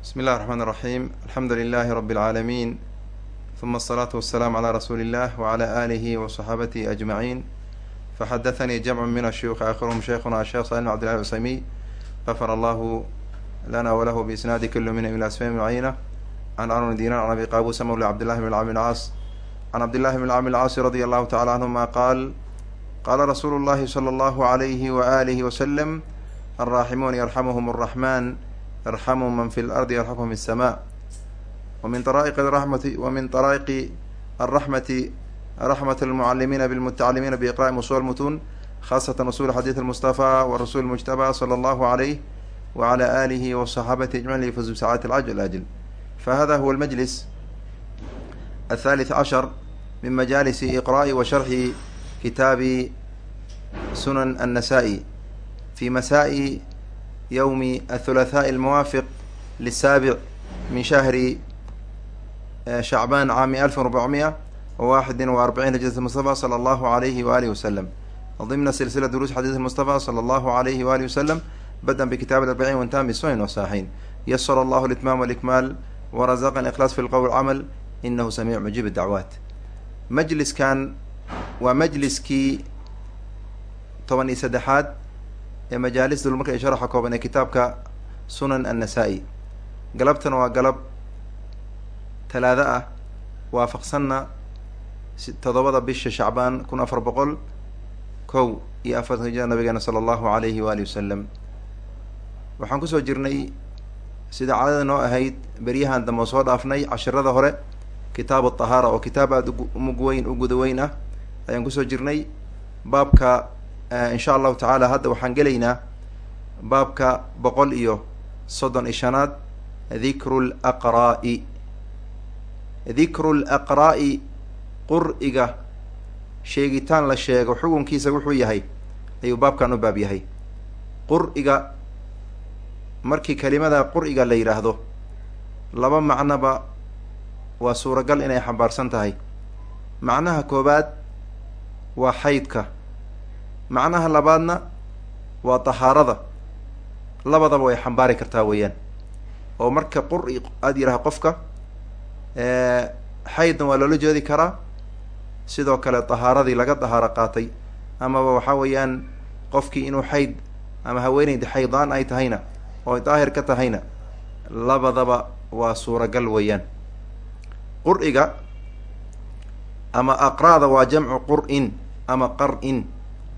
bismi illahi raxmaan raxiim alxamdu lilahi rabi alcaalamiin uma asalaatu wasalaamu calaa rasuuli illah wacala aalihi wa saxaabatihi ajmaciin faxadahanii jamcu min ashuyuuqi aakhiruhum shaykhuna asheekh salim abdillahi alcusaymiy gafara allahu lana walahu biisnaadi kulu minhum ila asfam cayna can arun dinar can abi qaabuusa mawla cabdillahi bn camr lcaas can cabdillahi bn camr lcaasi radia allahu tacala canhuma qaal qaala rasuulu llahi sala allahu alayhi wa alihi wasalam alraaximuun yarxamuhum arraxmaan irxamuu man fi lardi yarxamkum isama wamin araiqi ramati wamin araa'iqi alraxmati raxmat almucalimiina bilmutacalimiina biiqra'i usul mutuun khaasatan usul xadiid almustafa wa rasul mujtaba sala allahu alayh wala alihi wصaxaabati ajmaciin lifazu bisacaati ajl fahada huwa almajlis athaalith cashar min majaalisi iqra'i wa sharxi kitaabi sunan annasa'i. Fi masaa'i النسائي في مساء يوم الثلاثاء الموافق للسابع من شهر شعبان عام ألف وربعمائة وواحد وأربعين هجرة المصطفى صلى الله عليه وآله وسلم ضمن سلسلة دروس حديث المصطفى صلى الله عليه وآله وسلم بدءا بكتاب الأربعين وانتهى بالسنن والصحيحين يسر الله الإتمام والإكمال ورزقنا الإخلاص في القول والعمل إنه سميع مجيب الدعوات مجلس كان ومجلسكii toban iyo saddexaad ee majaalis dul marka ay sharaxa kooban ee kitaabka sunan annasa-i galabtana waa galab talaado ah waafaqsanna toddobada bisha shacbaan kun afar boqol kow iyo afartan hijra nabigeena sala allahu alayhi waalihi wasalam waxaan ku soo jirnay sida cadada noo ahayd beryahan dambe oo soo dhaafnay cashirada hore kitaabu tahaara oo kitaab aada umug weyn u guda weyn ah ayaan ku soo jirnay baabka insha allahu tacaala hadda waxaan gelaynaa baabka boqol iyo soddon iyo shanaad dikru laqra'i dikru laqra'i qur'iga sheegitaan la sheego xukunkiisa wuxuu yahay ayuu baabkan u baab yahay. Qur'iga markii kelimada qur'iga la yidhaahdo laba macnoba waa suuragal inay xambaarsan tahay. Macnaha koobaad waa xaydka macnaha labaadna waa tahaarada. Labadaba way xambaari kartaa weeyaan. Oo marka qur'i aada yidhaha qofka xaydna waa loola jeedi karaa. Sidoo kale tahaaradii laga dahaaro qaatay. Amaba waxaa weeyaan qofkii inuu xayd ama haweeneyda xaydaan ay tahayna oo daahir ka tahayna labadaba waa suuragal weeyaan. Qur'iga ama aqra'da waa jamcu qur'in ama qar-in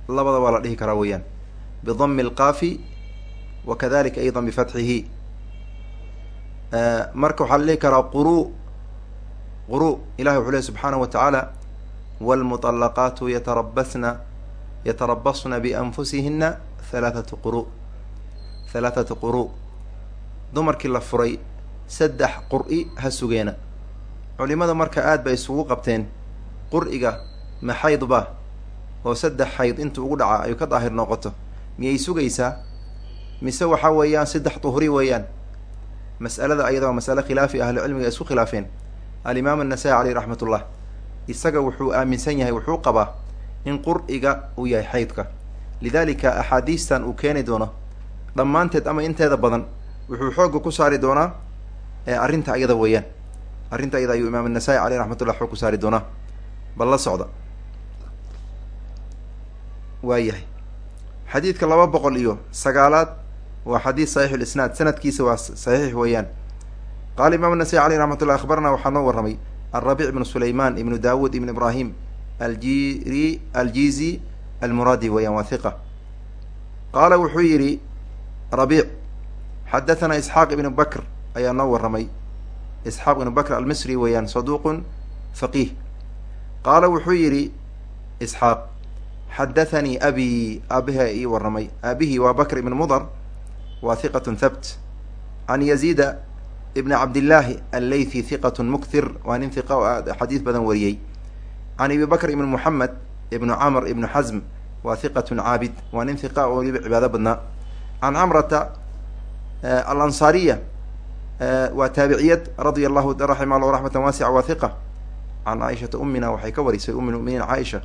labada waa la dhihi karaa weeyaan. Bidami alqaafi wa kadalika ayda bifatxihi. Marka waxaa la dhihi karaa quru quru ilahi wuxuu lehy subxaanahu wa tacaala wاlmuطalaqaatu yatarabasna yatarabasna bianfusihina halaathatu quru. Halaathatu quru. Dumarkii la furay saddex qur'i ha sugeena. Culimada marka aad bay isugu qabteen qur'iga ba oo saddex xayd inta ugu dhaca ay ka daahir noqoto miyay sugaysaa? Mise waxaa weeyaan saddex duhri weeyaan? Mas'alada ayada waa masale khilaafi ahlucilmiga isku khilaafeen. Alimaam annasaa-i caleyh raxmat isaga wuxuu aaminsan yahay wuxuu qabaa in qur'iga uu yahay xaydka. Lidalika axaadiistan uu keeni doono dhammaanteed ama inteeda badan wuxuu xoogga ku saari doonaa arrinta ayada weeyaan. Arrinta ayada ayuu imaam annasaa-i caleyh raxmatullah xoog ku saari doonaa. Bal la socda waa yahay xadiidka laba boqol iyo sagaalaad waa xadiid saxiix lisnaad sanadkiisa waa saxiix weeyaan. Qaala imam anasai aleyh raxmat ullah waxaa noo warramay alrabic ibnu sulayman ibnu dawud ibn ibrahim aljiri aljizi almuraadi weeyaan waa hiqa qaala wuxuu yidhi rabiic xadathana isxaaq ibnu bakr ayaa noo warramay. Isxaaq ibnu bakr almisri weeyaan saduuqun faqiih. Qaala wuxuu yidhi isxaaq xadathanii abi aabaha ii warramay aabihii waa bakr ibn mudar waa hiqatun thabt can yaziida ibni cabdillaahi alleythi hiqatun mukthir waa nin hiqa oo aad xadiis badan wariyey can abi bakr ibn moxamed ibnu camr ibnu xasm waa hiqatun caabid waa nin hiqa oo weliba cibaado badnaa can camrata alansaariya waa taabiciyad radia allahu raxima allahu raxmatan waasica waa hiqa can caaishata umina waxay ka warisay um lmuminiin caaisha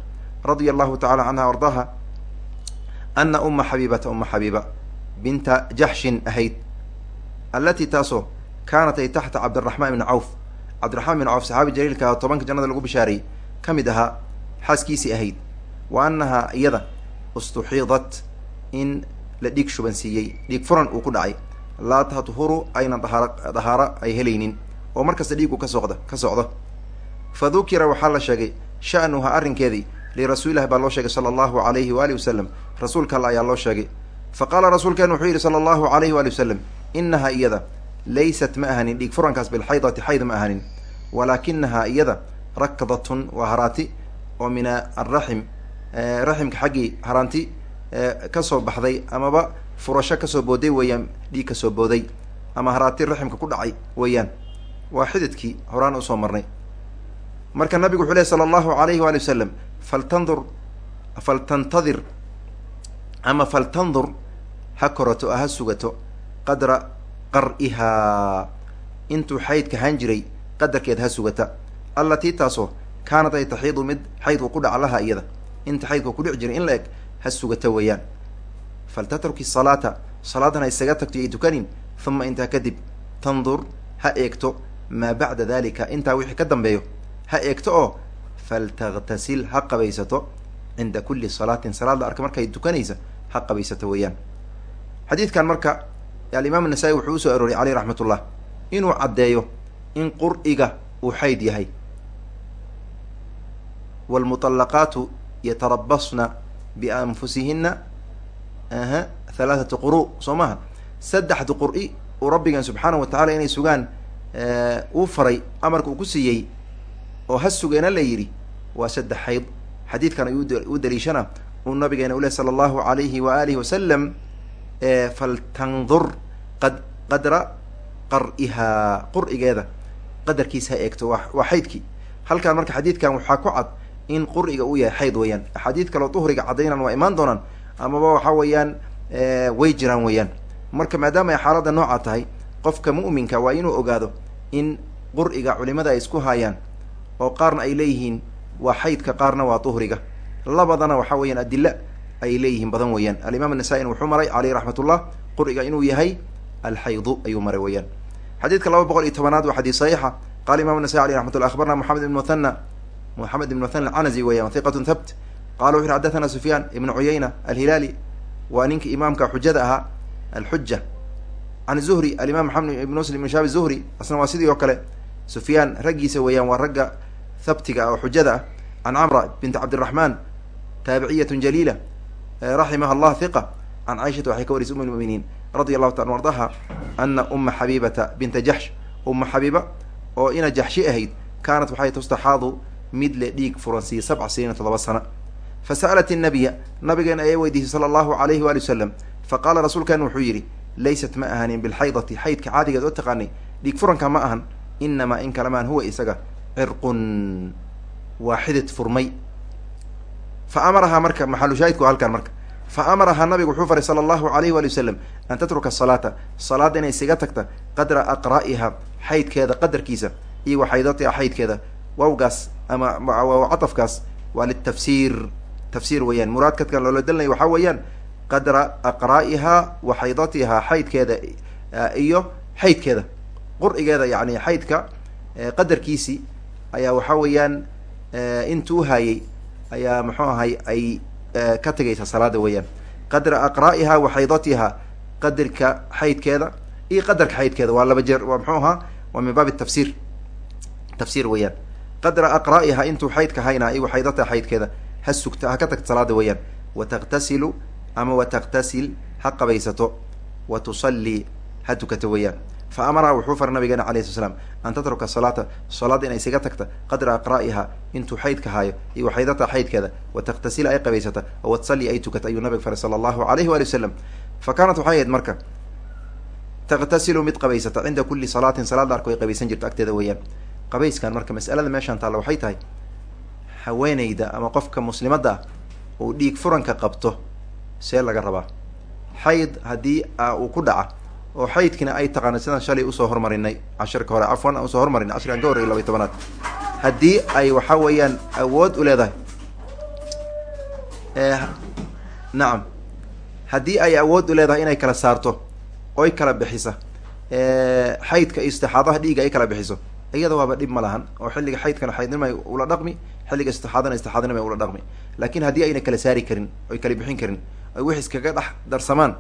radia allahu tacala canha ardaha ana uma xabiibata uma xabiiba binta jaxshin ahayd allatii taasoo kaanat ay taxta cabdiraxmaan ibni cawf cabdiraxmaan bin cawf saxaabi jaliilka tobanka jannada lagu bishaareeyey ka mid ahaa xaaskiisii ahayd wa annahaa iyada ustuxiidat in la dhiig shuban siiyey dhiig furan uu ku dhacay laa tadhuru aynan dahaar dahaaro ay helaynin. Oo markasta dhiigu ka socda ka socdo. Fa dukira waxaa la sheegay sha'nuha arrinkeedii lirasuulilahi baa loo sheegay sala allahu alayhi waalihi wasalam rasuulka alla ayaa loo sheegay fa qaala rasuulkeenu wuxuu yidhi sala allahu alayhi waali wasalam inahaa iyada laysat ma ahanin dhiig furankaas bilxaydati xayd ma ahanin walaakinahaa iyada rakdatun waa haraati oo min araxim raximka xaggii haraanti ka soo baxday amaba furasho ka soo booday weeyaan dhiig ka soo booday ama haraati raximka ku dhacay weeyaan waa xididkii horaan u soo marnay marka nabigu wuxuu ley sala allahu alayhi waali wasalam faltandur faltantadir ama faltandur ha korato ha sugato qadra qar'ihaa intuu xaydka haan jiray qadarkeed ha sugata. Allatii taasoo kaanad ay taxiidu mid xaydku ku dhaca laha iyada. Inta xaydku ku dhici jiray in la eg ha sugata weeyaan. Faltatruki salaata salaadan ha isaga tagto ay tukanin uma intaa kadib tandur ha eegto maa bacda dalika intaa wixii ka dambeeyo ha eegto oo faltaghtasil ha qabaysato cinda kulli salaatin salaad la arka markay tukanaysa ha qabaysato weeyaan. Xadiidkan marka alimaam anasa-i wuxuu u soo arooriyay caleyh raxmat ullah inuu caddeeyo in qur'iga uu xayd yahay. Waalmuطallaqaatu yatarabasna bianfusihina aha halaathatu quru soo maha saddexda qur'i uu rabbigan subxaanahu wa tacala inay sugaan uu faray amarka uu ku siiyey oo ha sugeena la yidhi waa saddex xayd. Xadiidkan ayuu u daliishana uu nabigeena u leh sala allahu alayhi wa alihi wasalam faltandur qad qadra qar'ihaa qur'igeeda. Qadarkiisa ha eegto wa waa xaydkii. Halkaan marka xadiidkan waxaa ku cad in qur'iga uu yahay xayd weeyaan. Axaadiid kaloo duhriga caddaynan waa imaan doonaan amaba waxa weeyaan way jiraan weeyaan. Marka maadaama ay xaaladda noocaa tahay qofka mu'minka waa inuu ogaado in qur'iga culimada ay isku haayaan oo qaarna ay leeyihiin waa xaydka qaarna waa duhriga. Labadana waxa weeyaan adilla ay leeyihiin badan weeyaan. Alimaam anasa-in wuxuu maray caleyh raxmat ullah qur'iga inuu yahay alxaydu ayuu maray weeyaan. Xadiidka laba boqol iyo tobanaad waa xadiis saxiixa. Qala imam nasai aleyh raxmat ullah akhbarna moxamed ibn muthana moxamed ibn muthana alcanazi weyan hiqatun thabt. Qala wuxu yhi xadathana sufyaan ibnu cuyayna alhilaali. Waa ninka imaamka xujada ahaa alxuja can zuhri alimaam maxamed ibn muslim ibn shaabi zuhri asna waa sidii oo kale. Sufyaan raggiisa weeyaan waa ragga habtiga ah oo xujada ah can camra bint cabdiraxmaan taabiciyatun jaliila raximaha allah hiqa can caaishata waxay ka warisay um lmuminiin radi allahu taala ardaha ana uma xabiibata binta jaxsh uma xabiiba oo ina jaxshi ahayd kaanat waxay tustaxaadu mid le dhiig furansiiya sabca siniina toddoba sana. Fasa'alat innabiya nabigeena ayay weydiisay sala allahu alayhi waali wasalam faqaala rasuulkan wuxuu yidhi laysat ma ahanin bilxaydati xaydka caadigeed oo taqaanay dhiig furanka ma ahan inamaa in kalamaan huwa isaga cirqun waa xidid furmay. Fa amarahaa marka maxalushaahidku halkaan marka. Fa amarahaa nabigu wuxuu faray sala allahu alayhi waali wasalam an tatruka asalaata salaadda inay isaga tagta qadra aqraa'iha xaydkeeda qadarkiisa iyo wa xaydatiha xaydkeeda wawgaas ama catafkaas waa litafsiir. Tafsiir weeyaan. Muraadkadkan loola dalnaya waxaa weeyaan qadra aqraa'iha wa xaydatiha xaydkeeda iyo xaydkeeda qur'igeeda yani xaydka qadarkiisii ayaa waxaa weeyaan intuu hayay ayaa muxuu ahay ay ka tegaysa salaada weeyaan. Qadra aqraa'iha wa xaydatiha qadarka xaydkeeda iyo qadarka xaydkeeda waa laba jeer waa muxuu ahaa waa min baabi tafsiir tafsiir weeyaan. Qadra aqraa'iha intuu xaydka haynaa iyo xaydatiha xaydkeeda ha sugta ha ka tagta salaada weeyaan. Wa taqtasilu ama wa taqtasil ha qabaysato. Wa tusallii ha tukato weeyaan fa amaraha wuxuu faray nabigeena alayh sla slam an tatruka salaata salaada inay isaga tagta qadra aqraa'iha intuu xaydka haayo iyo xaydata xaydkeeda wa taqtasila ay qabaysata oo watusallii ay tukata ayuu nabiga faray sala allahu alayhi waali wasalam fa kaanat waxay ahayd marka taqtasilu mid qabaysata cinda kulli salaatin salaad la arko ay qabaysan jirto agteeda weeyaan qabayskan marka mas'alada meeshaan taalla waxay tahay haweeneyda ama qofka muslimadda ah uu dhiig furanka qabto see laga rabaa xayd haddii uu ku dhaca oo xaydkina ay taqaana sidaan shalay u soo hormarinay. Cashirka hore cafwan aan u soo hormarinay cashirkan ka horreyay labay tobanaad haddii ay waxa weeyaan awood u leedahay. Nacam haddii ay awood u leedahay inay kala saarto oy kala bixisa xaydka iyo istixaadaha dhiiga ay kala bixiso. Iyada waaba dhib ma lahan oo xilliga xaydkana xaydnimay ula dhaqmi xilliga istixaadana istixaadnimay ula dhaqmi. Laakin haddii ayna kala saari karin oy kala bixin karin oy wix iskaga dhex darsamaan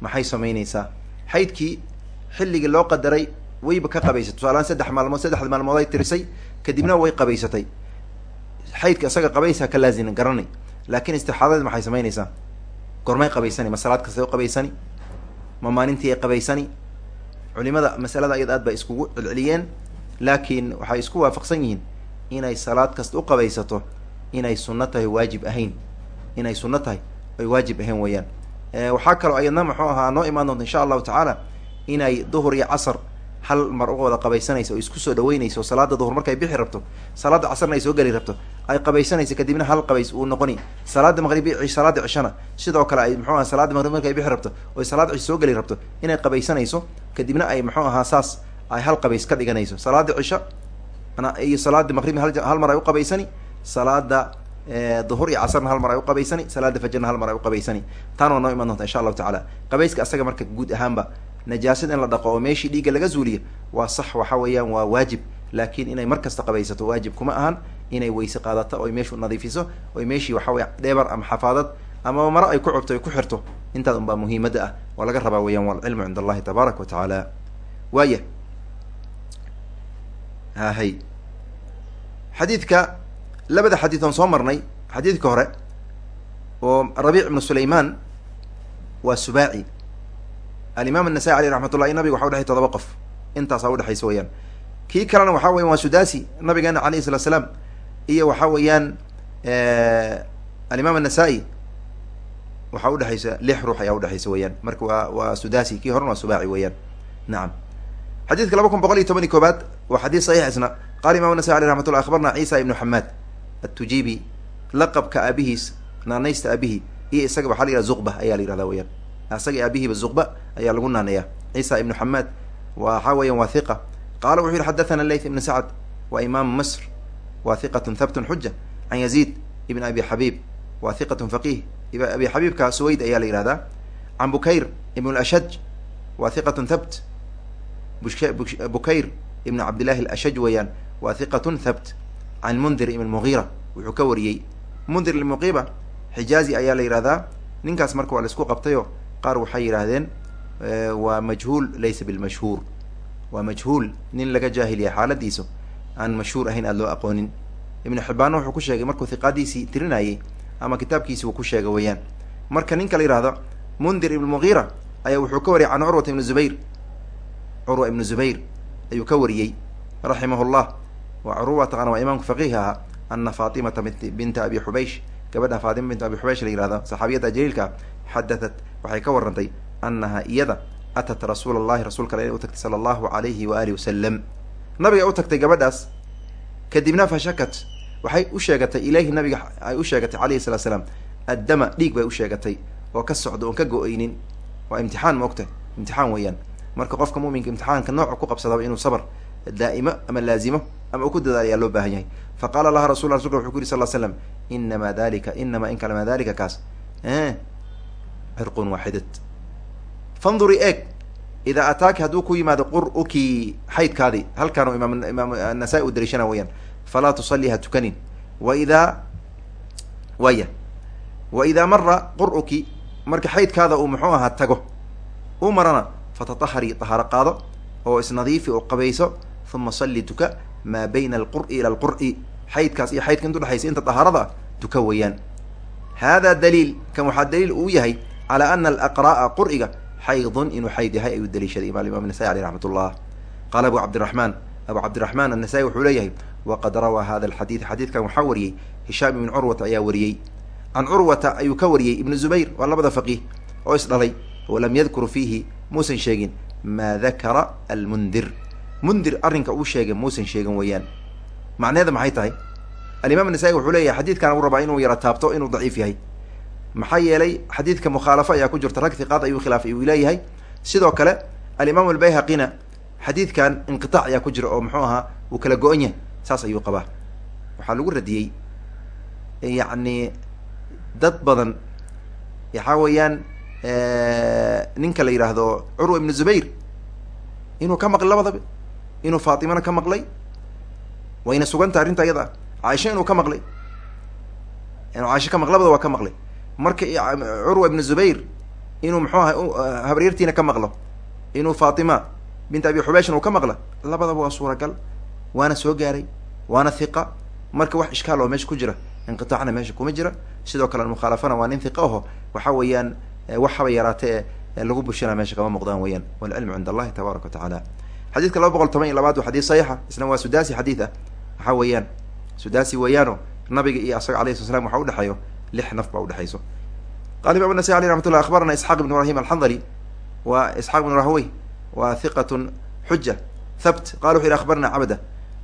maxay samaynaysaa xaydkii xilligii loo qadaray wayba ka qabaysatay. Tusaalahaan saddex maalmood saddexda maalmood ay tirisay kadibna way qabaysatay. Xaydka isaga qabaysaa ka laazina garanay laakin istixaadadi maxay samaynaysaa gormay qabaysani ma salaad kastay u qabaysani ma maalintii ay qabaysani culimada masalada ayada aad bay iskugu celceliyeen. Laakiin waxay isku waafaqsan yihiin inay salaad kasta u qabaysato inay sunno tahay waajib ahayn. Inay sunno tahay ay waajib ahayn weeyaan waxaa kaloo ayadna muxuu ahaa noo imaan doonta insha allahu tacaala inay duhur iyo casar hal mar u wada qabaysanaysa oo isku soo dhaweynayso salaada duhur markay bixi rabto salaada casarna ay soo geli rabto ay qabaysanaysa kadibna hal qabays uu noqoni. Salaada maqrib salaada cishana sidoo kale ay muxuu aha salaada maqrib markay bixi rabto oy salaada cish soo geli rabto inay qabaysanayso kadibna ay muxuu ahaa saas ay hal qabays ka dhiganayso. Salaada cisho iyo salaada maqrib hal mar ay u qabaysani salaada duhur iyo casarna hal mar ay u qabaysani salaada fajarna hal mar ay u qabaysani. Taan waa noo iman doonta insha allahu tacala qabayska asaga marka guud ahaanba najaasad in la dhaqo oo meeshii dhiigga laga zuuliyo waa sax waxa weeyaan waa waajib. Laakiin inay mar kasta qabaysato waajib kuma ahan inay weyse qaadato oy meeshu nadiifiso oy meeshii waxa weya dheebar ama xafaadad ama maro ay ku cubto ay ku xirto intaas unbaa muhiimadda ah waa laga rabaa weeyaan walcilmu cind allahi tabaaraka wa tacaala. Waaya hahay xadiidka labada xadiid oon soo marnay xadiidka hore oo rabiic ibnu sulayman waa subaaci. Alimaam anasai aleyh raxmat ullahi nabiga waxa udhexay todoba qof. Intaasaa udhexaysa weyaan kii kalena waxa weyan waa sudasi nabigeena alayhi salatu slaam iyo waxa weeyaan alimaam anasa-i waxaa udhexaysa lix ruux ayaa udhexaysa weyaan marka waa waa sudasi kii horena waa subaaci weyaan nacam xadidka laba kun boqol iyo toban iyo koobaad waa xadiis saxiix isna. Qala imam nasai aleh raxmat ullah akhbarna ciisa ibnu xamaad atujibi laqabka aabihiis naanaysta aabihi iyo isaga waxaa la yihahda zuqba ayaa la yihahda weyaan isaga aabihiiba zuqba ayaa lagu naanaya. Ciisa ibnu xamaad waxa weyan waa hiqa qaala wuxuu yihi xadathana leyth ibnu sacd waa imaamu masr wa hiqatun habtun xuja can yaziid ibn abi xabiib wa hiqatun faqih abi xabiibka suwayd ayaa la yihahdaa can bukayr ibn lashaj wa hiqatun thabt. Bukayr ibn cabdillahi alashaj weeyaan wa hiqatun thabt can mundir ibn mugiira wuxuu ka wariyey. mundir muqiba xijaazi ayaa la yihahdaa ninkaas marka waa la isku qabtayo qaar waxay yidhaahdeen waa majhuul laysa bilmashhuur waa majhuul nin laga jaahiliya xaaladiisu aan mashhuur ahayn aada loo aqoonin ibnu xibbaanna wuxuu ku sheegay markuu hiqaadiisii tirinayay ama kitaabkiisi uu ku sheegay weeyaan marka ninka la yihahdo mundir ibn mugiira ayaa wuxuu ka wariyay can curwata ibni zubayr curwa ibnu zubayr ayuu ka wariyey raximah llah wa curwa taqana waa imaamka faqiih ahaa ana faatimata binta abi xubaysh gabadha faatima bint abi xubaysh la yihahdo saxaabiyadda jaliilka xadatat waxay ka warantay annaha iyada atat rasuula allahi rasuulka ale inay u tagtay sala allahu alayhi wa wasalam nabiga u tagtay gabadhaas kadibna fashakat waxay u sheegatay ilayhi nabiga ay u sheegatay alayhi salatu slaam addama dhiig bay u sheegatay oo ka socdo oon ka go'aynin waa imtixaan maogta imtixaan weeyaan marka qofka muminka imtixaanka nooca ku qabsadaba inuu sabr daa'imo ama laazimo ama uu ku dadaal ayaa loo baahan yahay. Faqala laha rasul rasulka wuxuu ku yiri sal slam inamaa dalika inamaa in kalamaa dalika kaas. Cirqun waaxidad. Fanduri eeg. Idaa ataaki hadduu ku yimaado qur'uki xaydkaadii halkaanu imaam imaam nasaa-i u daliishana weyaan falaa tusalli ha tukanin. Wa idaa waya wa idaa mara qur'uki marka xaydkaada uu muxuu ahaa tago u marana fatatahari tahaaro qaado oo isnadiifi oo qabayso uma salli tuka maa bayna alqur'i ila alqur'i. Xaydkaas iyo xaydka inta udhexaysa inta tahaarada ah tuka weeyaan. Hada daliil kan waxaa daliil uu yahay calaa ana alaqra'a qur'iga xaydun inuu xayd yahay ayuu daliishaday ima imam nasai aleyh raxmat ullah qaala abu cabdiraxmaan abu cabdiraxmaan annasai wuxuu leeyahay waqad rawaa hada alxadiid xadiidkan waxaa wariyey hishaam ibn curwata ayaa wariyey. Can curwata ayuu ka wariyey ibnu zubayr waa labada faqiih oo isdhalay walam yadkur fiihi muusan sheegin maa dakara almundir mundir arrinka uu sheegay muusan sheegin weeyaan. Macnaheeda maxay tahay? Alimaam nasaa-i wuxuu leeyahay xadiidkan uu rabaa inuu yara taabto inuu daciif yahay. Maxaa yeelay xadiidka mukhaalafo ayaa ku jirta rag hiqaad ayuu khilaafay uu leeyahay. Sidoo kale alimaam albayhaqina xadiidkan inqitaac ayaa ku jira oo muxuu ahaa uu kala go-an yahay saas ayuu qabaa. Waxaa lagu radiyey yacni dad badan waxaa weeyaan ninka la yidhaahdo curwa ibnu zubayr inuu ka maqlay labadaba inuu faatimana ka maqlay? Wayna suganta arrinta iyada caaisha inuu ka maqlay? Inuu caaisha ka maqlay labada waa ka maqlay. Marka curwa ibnu zubayr inuu muxuu aha habaryartiina ka maqlo. Inuu faatima bint abi xubeyshin uu ka maqla. Labadaba waa suuragal waana soo gaaray waana hiqa marka wax ishkaal oo meesha ku jira inqitaacna meesha kuma jira. Sidoo kale mukhaalafana waa nin hiqa aho. Waxa weeyaan wax haba yaraate ee lagu bushina meesha kama muuqdaan weyaan walcilmu cind allahi tabaaraka wa tacaala xadiidka laba boqol toban iyo labaad waa xadiis saxiixa isna waa sudasi xadiid ah waxa weeyaan sudasi weeyaano nabiga iyo asaga alayh sla slam waxa udhexeeyo lix naf baa udhexayso qala imam nasai aleh raxmat llah akhbarana isxaaq ibn ibrahim alxandali wa isxaaq ibn rahwey wa hiqatun xuja thabt qala wuxu yihi akhbarna cabda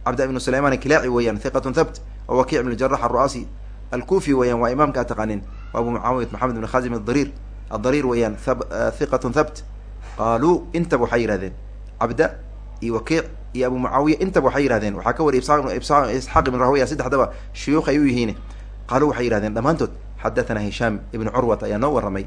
cabda ibnu sulayman kilaaci weeyaan hiqatun thabt wa wakic ibn jarax aru'aasi alkufi weeyaan waa imaamka ad taqaanin wa abu mucaawiyat maxamed ibn khazim adariir adariir weeyaan hiqatun thabt qaaluu intaba waxay yihahdeen cabda iyo wakiic iyo abu mucaawiya intaba waxay yihahdeen waxaa ka wariya isxaaq ibn rahwaya saddexdaba shuyuukh u yihiin qaaluu waxay yihahdeen dhammaantood xadathana hishaam ibnu curwat ayaa noo warramay.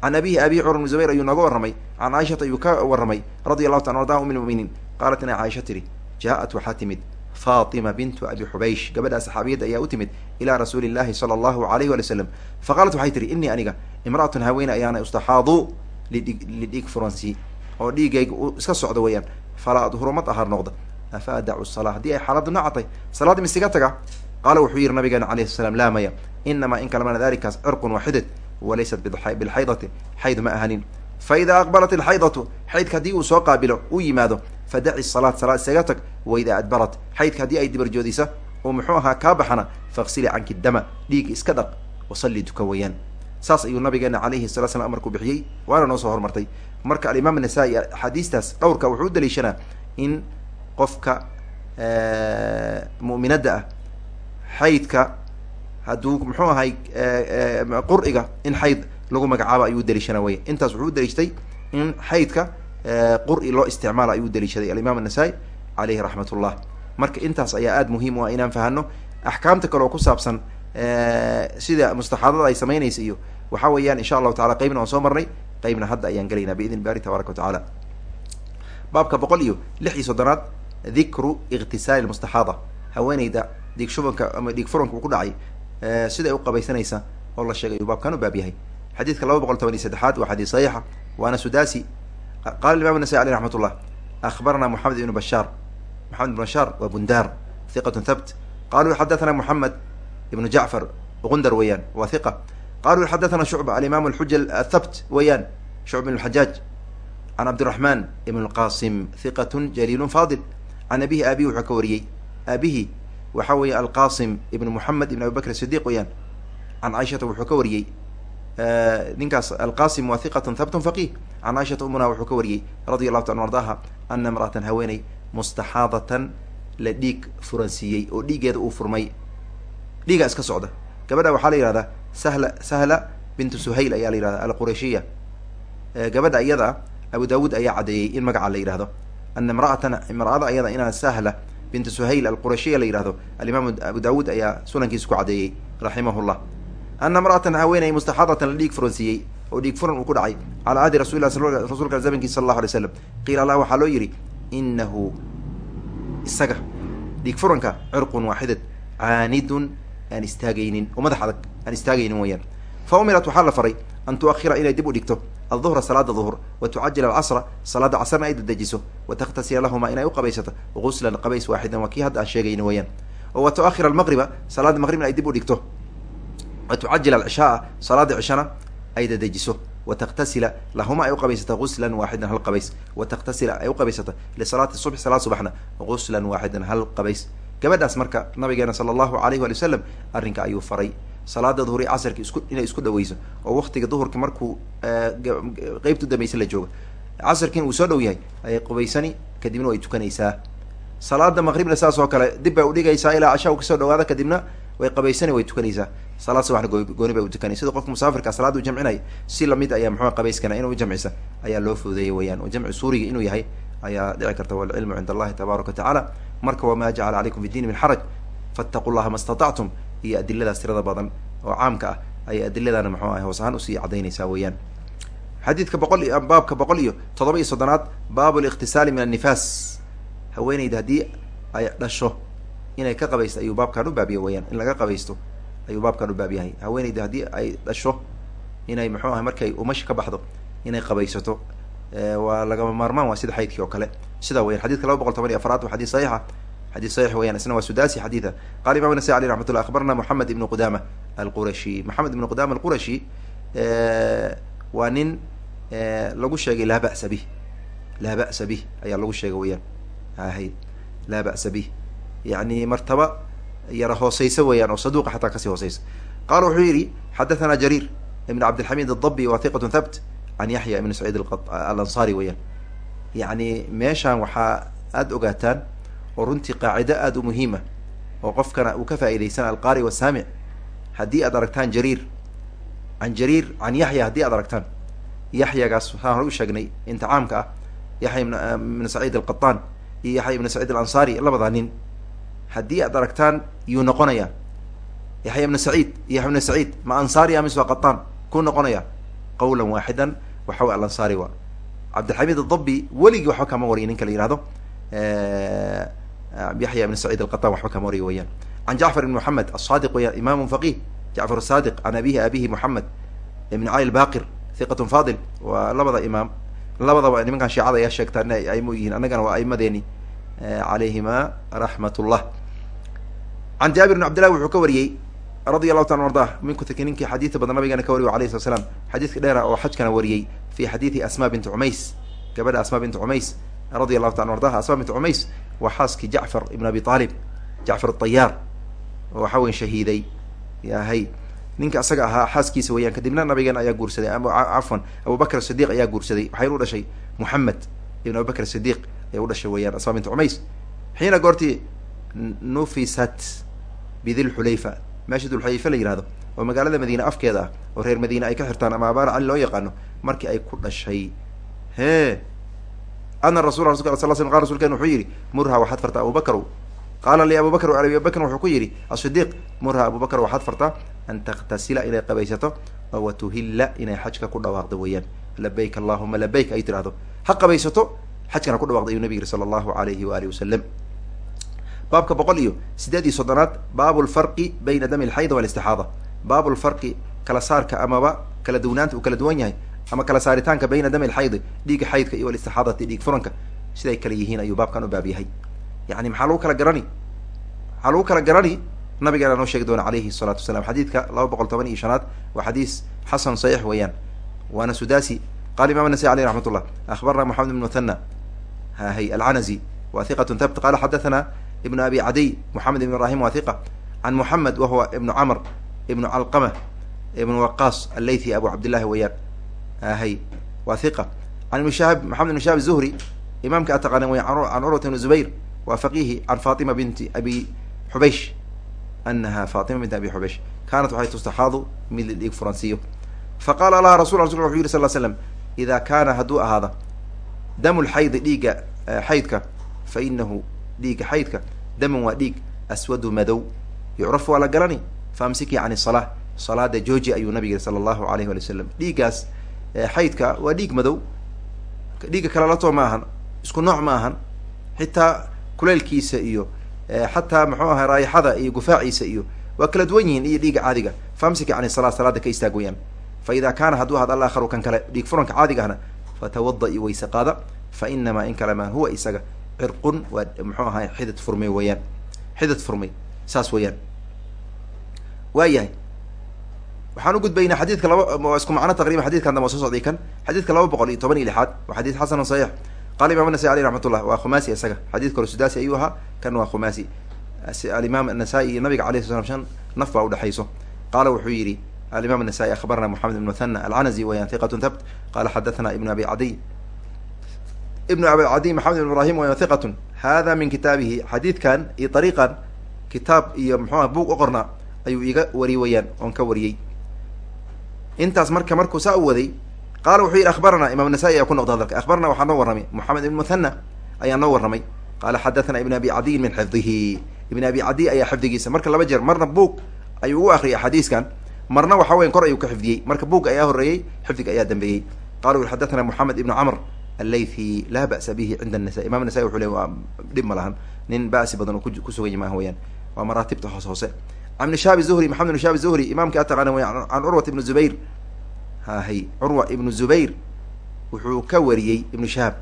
Can abihi abihi cumar ibn zubayr ayuu nooga warramay. Can caaishata ayuu ka warramay radi allahu ta arda um lmuminiin qaalat ina caaisha tiri jaa-at waxaa timid fatima bintu abi xubaysh gabadhaa saxaabiyadda ayaa u timid ilaa rasuuli llahi sala allahu alayh wali slam faqaalat waxay tihi inii aniga imra'atun haweene ayaana ustaxaadu lidhig furansi oo dhiigayga u iska socdo weeyaan falaa adhuru ma dahar noqda. Afa adacu salaa haddii ay xaaladdu nacatay salaadda misiga taga? Qaala wuxuu yihi nabigeena alayhi salaam laa maya. Inamaa in kalamana dalikaas cirqun waaxidad walaysat bilxaydati xayd ma ahanin. Faida aqbalat ilxaydatu xaydka haddii uu soo qaabilo uu yimaado fadaci salaad salaad isaga tag. Waida adbarat xaydka haddii ay dibarjoodisa oo muxuu ahaa kaa baxana faksili canki dama dhiig iska dhaq wasalli tuka weeyaan saas ayuu nabigeena alayhi salatu slam amarku bixiyey waana noo soo hormartay. Marka alimaam anasa-i axaadiistaas dhowrka wuxuu u daliishanaa in qofka mu'minadda ah xaydka hadduu muxuu ahay qur'iga in xayd lagu magacaabo ayuu daliishana wey intaas wuxuu u daliishtay in xaydka qur'i loo isticmaalo ayuu daliishaday alimaam anasa-i aleyhi raxmat ullah marka intaas ayaa aada muhiim u ah inaan fahano axkaamta kale oo ku saabsan sida mustaxaadada ay samaynaysa iyo waxa weeyaan insha allahu tacala qeybna waan soo marnay qeybna hadda ayaan gelaynaa biidn bari tabaraka wa baabka boqol iyo lix iyo soddonaad dikru iktisaali mustaxaada. Haweeneyda dhiig shubanka ama dhiig furanka uu ku dhacay siday u qabaysanaysa oo la sheegay uu baabkan u baab yahay. Xadiidka laba boqol toban iyo saddexaad waa xadiis saxiixa waana sudasi qala imam nasai aleyh raxmat ullah akhbarana moxamed ibnu bashaar moxamed ibn bashaar waa bundar hiqatun thabt. Qaluu xadathana moxamed ibnu jacfar gundar weeyaan waa hiqa qaluu xadathana shucba alimaam alxuja athabt weeyaan shucb ibn lxajaaj can cabdiraxman ibn lqasim hiqatun jaliilun fadil can abihi aabihi wuxuu ka wariyey. Aabihi waxa weeye alqasim ibn moxamed ibn abi bakr sidiq weeyaan. Can caaishata wuxuu ka wariyey. Ninkaas alqasim waa hiqatun thabtun faqih can caaishata umuna wuxuu ka wariyey radi allahu ta an ardaha ana imra'atan haweeney mustaxaadatan la dhiig furansiiyey oo dhiiggeeda uu furmay dhiigaa iska socda. Gabadha waxaa la yihahdaa sahla sahla bintu suhayl ayaa la yihahda alqurashiya gabadha iyada abu daawuud ayaa caddeeyey in magaca la yidhahdo ana imra'atan imra'ada ayada inaa sahla bintu suhayl alqurashiya la yihahdo alimaam abu daawuud ayaa sunankiisa ku caddeeyey raximahullah ana imra'atan haweeney mustaxaadatan la dhiig furansiiyey oo dhiig furan uu ku dhacay calaa ahdi rasul lah rasulka zamankiisa sal allahu alay slam qiila allah waxaa loo yidhi inahu isaga dhiig furanka cirqun waaxidad caanidun aan istaagaynin oo madax adag aan istaagaynin weyaan fa umirat waxaa la faray an tuakhira inay dib u dhigto alduhra salaada duhur wa tucajil alcasra salaada casrna ay dadejiso wa takhtasila lahumaa inay u qabaysato guslan qabays waaxidan waa kii hadda aan sheegayni weyaan oo wa tuakhira almaqriba salaada maqribna ay dib u dhigto. Wa tucajil alcishaaa salaada cishana ay dadejiso wa takhtasila lahuma ay uqabaysata guslan waaxidan hal qabays. Wa takhtasila ay uqabaysata lisalaati subx salaad subaxna guslan waaxidan hal qabays gabadhaas marka nabigeena sala allahu alayh wali wasalam arrinka ayuu faray. Salaada duhur iyo casarka isku inay isku dhaweyso oo waktiga duhurka markuu qeybta udambeysa la jooga casarkiina uu soo dhow yahay ayay qubaysani kadibna way tukanaysaa. Salaada maqribna saas oo kale dib bay udhigaysaa ilaa casha u ka soo dhawaada kadibna way qabaysani way tukanaysaa. Salaad subaxna gooni bay utukanay sida qofka musaafirka salaada u jamcinay si la mid ayaa muxua qabayskana inuu jamcisa ayaa loo fududeeyay weyaan oo jamci suuriga inuu yahay ayaa dhici karta walcilmu cind allahi tabaaraka wa tacaala marka wamaa jacala calaykum fi diini min xaraj fattaqu llaha ma statactum iyo adiladaas tirada badan oo caamka ah ayay adiladana muxuu ahay hoos ahaan u sii cadaynaysaa weeyaan. Xadiidka boqol iyo baabka boqol iyo toddoba iyo soddonaad baabu liqtisaali min annifaas haweeneyda haddii ay dhasho inay ka qabaysto ayuu baabkan u baabiya weyaan in laga qabaysto ayuu baabkan u baab yahay haweeneyda haddii ay dhasho inay muxuu ahay markay umash ka baxdo inay qabaysato waa lagama maarmaan waa sida xaydkii oo kale sidaa weyan xadidka laba boqol toban iyo afaraad waa xadid saxiixa. Xadid saxiix weyan isna waa sudasi xadiida. Qala imam nasai aleh raxmat llah akhbarna moxamed ibnu qudama alqurashi. Moxamed ibnu qudama alqurashi waa nin lagu sheegay laa ba'sa bih. Laa ba'sa bih ayaa lagu sheegay weyaan ahay laa ba'sa bih. Yani martaba yara hooseysa weeyaan oo saduqa xataa ka sii hooseysa qala wuxuu yidhi xadathana jariir ibn cabdilxamid adabi wa hiqat thabt can yaxya ibn saciid alansari weeyaan yacni meeshaan waxaa aada ogaataan oo runtii qaacido aada u muhiima oo qofkana uu ka faa'iidaysan alqaari wasaamic haddii aad aragtaan jariir. Can jariir can yaxya haddii aad aragtaan. Yaxyagaas waxaan hore u sheegnay inticaamka ah yaxya ibn saciid alqataan iyo yaxya ibn saciid alansari labadaa nin. Haddii aad aragtaan yuu noqonayaa. Yaxya ibna saciid iyo yaxya ibna saciid ma ansaari amis waa qataan kuu noqonaya qawlan waaxidan waxa way alansaari wa cabdilxamiid adabi weligii waxba kama wariyo ninka la yihahdo yaxya ibn saciid alqataan waxba kama wariyo weyaan can jacfar ibn moxamed asaadiq weyaan imaamu faqih jacfar asaadiq can abihi abihi moxamed ibn cali lbaqir hiqatun fadil. Waa labada imaam labadaba nimankan shiicada ayaa sheegtaa in ay aimo yihiin annagana waa aimadeeni calayhima raxmat ullah can jaabir bn cabdillahi wuxuu ka wariyey radia allahu taala ardah minkutrki ninkii xadiida badan nabigana ka wariy alayh slat slam xadiidka dheera oo xajkana wariyey fi xadiidi asma binti cumays gabadha asma binti cumays radia allahu taala ardaha asma binti cumays waa xaaskii jacfar ibn abi aalib jacfar atayaar oo waxa weyn shahiiday. Yahay ninka isaga ahaa xaaskiisa weeyaan kadibna nabigeena ayaa guursaday cafwan abubakr sidiq ayaa guursaday waxayna u dhashay muxamed ibn abubakr sidiq ayaa u dhashay weeyaan asma binti cumays xiina goortii nufisat bidilxulayfa meesha dulxulayfa la yihahdo oo magaalada madiine afkeeda ah oo reer madiine ay ka xirtaan ama abaar cali loo yaqaano markii ay ku dhashay. Hee ana rasul rasulka sal sl qal rasulken wuxuu yidhi murha waxaad fartaa abubakrow qaala li abu bakr abubakrin wuxuu ku yidhi asidiq murha abubakr waxaad fartaa an takhtasila inay qabaysato oo watuhilla inay xajka ku dhawaaqdo weeyaan. Labayk allahuma labayk ay tirahdo ha qabaysato xajkana ku dhawaqda ayuu nabig yiri sala allahu alayhi waalihi wasalam baabka boqol iyo sideed iyo soddonaad baabu lfarqi bayna dami alxayd walistixaada baabu lfarqi kala saarka amaba kala duwnaanta uu kala duwan yahay ama kala saaritaanka bayna dami alxaydi dhiigga xaydka iyo walistixaadati dhiig furanka siday kala yihiin ayuu baabkan u baab yahay. Yani maxaa lagu kala garani? Maxaa lagu kala garani? Nabigeena noo sheegi doona alayhi salaatu wasalam xadiidka laba boqol toban iyo shanaad waa xadiis xasan saxiix weeyaan. Waana sudasi qala imam nasai aleyh raxmat ullah akhbarna moxamed ibn muthana hahay alcanazi wa hiqat thabt qala xadathana ibn abi cadiy moxamed ibn ibrahim wa hiqa can moxamed wahuwa ibnu camr ibnu calqama ibn waqas allaythi abu cabdillahi weeyaan hay wa hiqa can ibn shahab maxamed ibn shahab zuhri imaamka ataqaana weya can curwata ibn zubayr wa faqihi can fatima binti abi xubeysh anaha fatima binti abi xubeysh kanat waxay tustaxaadu mid lidhiig furansiiyo faqala laha rasul rasulka wuxu yiri sal slam ida kaana hadduu ahaada damu lxaydi dhiigga xaydka fa inahu dhiigga xaydka daman waa dhiig aswadu madow yucrafu waa la garani faamsikii can salaa salaada jooji ayuu nabig yiri sala allahu alayh wali wasalam dhiiggaas xaydka waa dhiig madow dhiigga kale lato ma ahan isku nooc ma ahan xitaa kuleylkiisa iyo xataa muxuu ahay raayaxada iyo gufaaciisa iyo waa kala duwan yihiin iyo dhiigga caadiga. Faamsiki can salaa salaada ka istaag weyaan fa ida kaana hadduu ahad alaakharu kan kale dhiig furanka caadiga ahna fatawada-i wayse qaada fa inamaa in kale maa huwa isaga cirqun waa muxuu ahay xidid furmay weeyaan xidid furmay saas weeyaan waa yahay waxaan u gudbaynaa xadiidka laba isku macno taqriban xadidkan damba soo socday kan. Xadiidka laba boqol iyo toban iyo lixaad waa xadiid xasanun saxiix. Qala imam anasai aleyh raxmat ullah waa khumasi isaga. Xadiidka hore sudasi ayuu ahaa kan waa khumasi alimaam anasai iyo nabiga alayh sla slam naf baa udhexayso qaala wuxuu yidhi alimam anasai akhbarna moxamed ibn muthana alcanazi weyaan hiqatun thabt. Qala xadathana ibnu abi cadiy ibnu abi cadiy maxamed ibn ibrahim weyaan hiqatun hada min kitaabihi xadiidkan iyo ariiqan kitaab iyo muxuuha buug u qorna ayuu iga wari weyaan oon ka wariyey. Intaas marka markuu saa u waday qaala wuxuu yidhi akhbarana imam nasai ayaa ku noqda hadalka. Akhbarana waxaa noo warramay. Moxamed ibn muthana ayaa noo warramay. Qaala xadathana ibn abi cadiyin min xifdihi. Ibn abi cadiy ayaa xifdigiisa. Marka laba jeer marna buug ayuu ugu akriyay axaadiiskan marna waxa weyan kor ayuu ka xifdiyey. Marka buugga ayaa horreeyey xifdiga ayaa dambeeyey. Qala ui xadathana ibnu camr allaythi laa ba'sa bihi cinda anasa imam nasai wuxu le dhib ma lahan nin ba'si badan oo kusugan yah maaha weyaan waa maraatibta hoos hoose ibni shahab zuhri maxamed ibn shahab zuhri imamki ataqana wey can curwat ibnu zubayr hahay curwa ibnu zubayr wuxuu ka wariyey ibnu shahab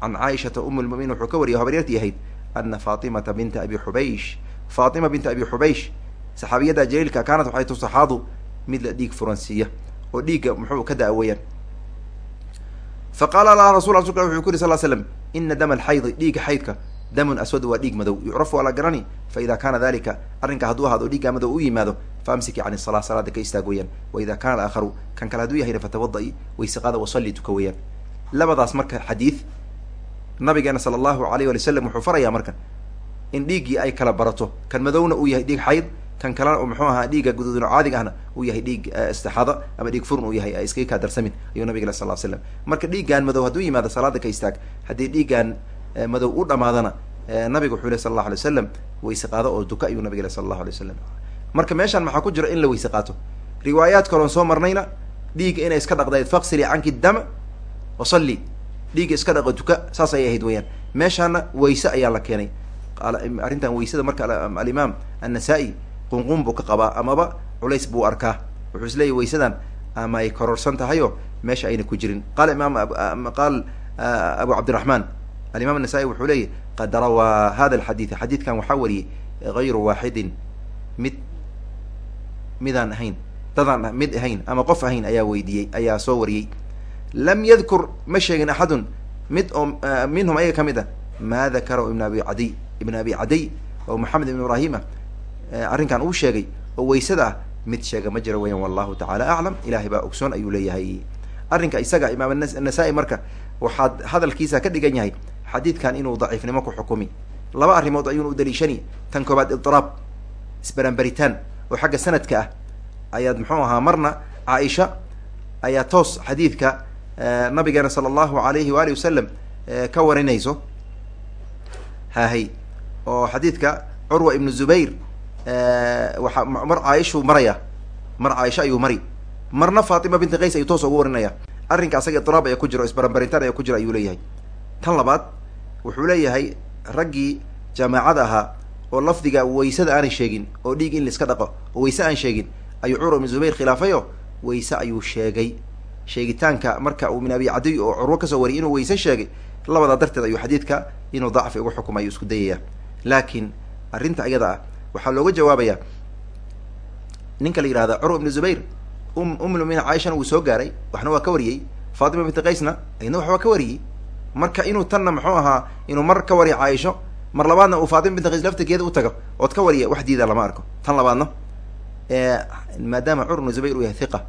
can caaishata um lmuminin wuxuu ka wariyay habaryartii ahayd ana fatimata binta abi xubaysh fatima binta abi xubaysh saxaabiyadda jaliilka kaanat waxay tusaxaadu mid la dhiig furansiiya oo dhiigga muxuu ka da'a fa qaala laha rasul rasulka wuxuu ku yiri sal slam ina dama alxaydi dhiigga xaydka damun aswad waa dhiig madow yucrafu waa la garani fa ida kaana dalika arrinka hadduu ahaado dhiiggaa madow u yimaado faamsiki can isala salaada ka istaag weeyaan wa ida kaana aakharu kan kale hadduu yahayna fatawada-i wayseqaada wasalli tuka weeyaan labadaas marka xadiid nabigeena sala allahu alayh wali wasalam wuxuu farayaa marka in dhiiggii ay kala barato kan madowna uu yahay dhiig xayd kan kalena muxuu ahaa dhiigga guduudno caadiga ahna uu yahay dhiig istixaada ama dhiig furn uu yahay iskaga kaa darsamin ayuu nabig sal slam marka dhiiggaan madow hadduu yimaado salaada ka istaag haddii dhiiggaan madow u dhamaadana nabiga wuxuu leh sal allahu alay wasalam wayse qaado oo duka ayuu nabig sal allahu alay wasalam marka meeshaan maxaa ku jira in la weyse qaato riwaayaad kaloon soo marnayna dhiigga inay iska dhaqdayd faqsili canki dama wasalli dhiigga iska dhaqo duka saas ayay ahayd weyaan meeshaana wayse ayaa la keenay. Arrintan waysada marka alimaam annasa-i qunqun buu ka qabaa amaba culays buu arkaa. Wuxuu is leeyahy waysadan ama ay kororsan tahayo meesha ayna ku jirin. Qaala imaam qaal abu cabdiraxmaan alimam anasa-i wuxuu leeyahy qad rawaa hada alxadiida xadiidkan waxaa wariyey gayru waaxidin mid midaan ahayn dadaan mid ahayn ama qof ahayn ayaa weydiiyey ayaa soo wariyey. Lam yadkur ma sheegin axadun mid oo minhum ayaga ka mid a maa dakarahu ibn abi cadiy ibn abi cadiy oo maxamed ibn ibrahim ah arrinkan uu sheegay oo waysada ah mid sheega ma jira weyan wallahu tacala aclam ilahay baa ogsoon ayuu leeyahay. Arrinka isaga imaam anasa-i marka waxaad hadalkiisa ka dhigan yahay xadiidkan inuu daciifnimo ku xukumi. Laba arrimood ayuuna u daliishani. Tan koobaad idiraab isbaranbaritaan oo xagga sanadka ah. Ayaad muxuu ahaa marna caaisha ayaa toos xadiidka nabigeena sala allahu alayhi waalihi wasalam ka warinayso. Hahay oo xadiidka curwa ibnu zubayr waxa mar caaishuu maraya. Mar caaisha ayuu mari. Marna fatima binti qays ayuu toos ugu warinaya. Arrinka asaga idiraab ayaa ku jira o isbaranbaritaan ayaa ku jira ayuu leeyahay. Tan labaad wuxuu leeyahay raggii jamaacada ahaa oo lafdiga waysada aanay sheegin oo dhiig in laiska dhaqo oo wayse aan sheegin ayuu curwa ibnu zubayr khilaafayo wayse ayuu sheegay. Sheegitaanka marka uu min abi cadiy oo curwo ka soo wariyay inuu wayse sheegay labadaa darteed ayuu xadiidka inuu dacfi ugu xukumay ayuu isku dayaya laakiin arrinta iyada ah waxaa looga jawaabayaa ninka la yihahda curwa ibnu zubayr um umlmumina caaishana wuu soo gaaray waxna waa ka wariyey. Fatima binti qaysna ayadna wax waa ka wariyey. Marka inuu tanna muxuu ahaa inuu mar ka wariyo caaisho mar labaadna uu fatima binti qays laftirkeeda u tago ood ka wariya wax diida lama arko. Tan labaadna maadaama curwa ibnu zubayr uu yahay hiqa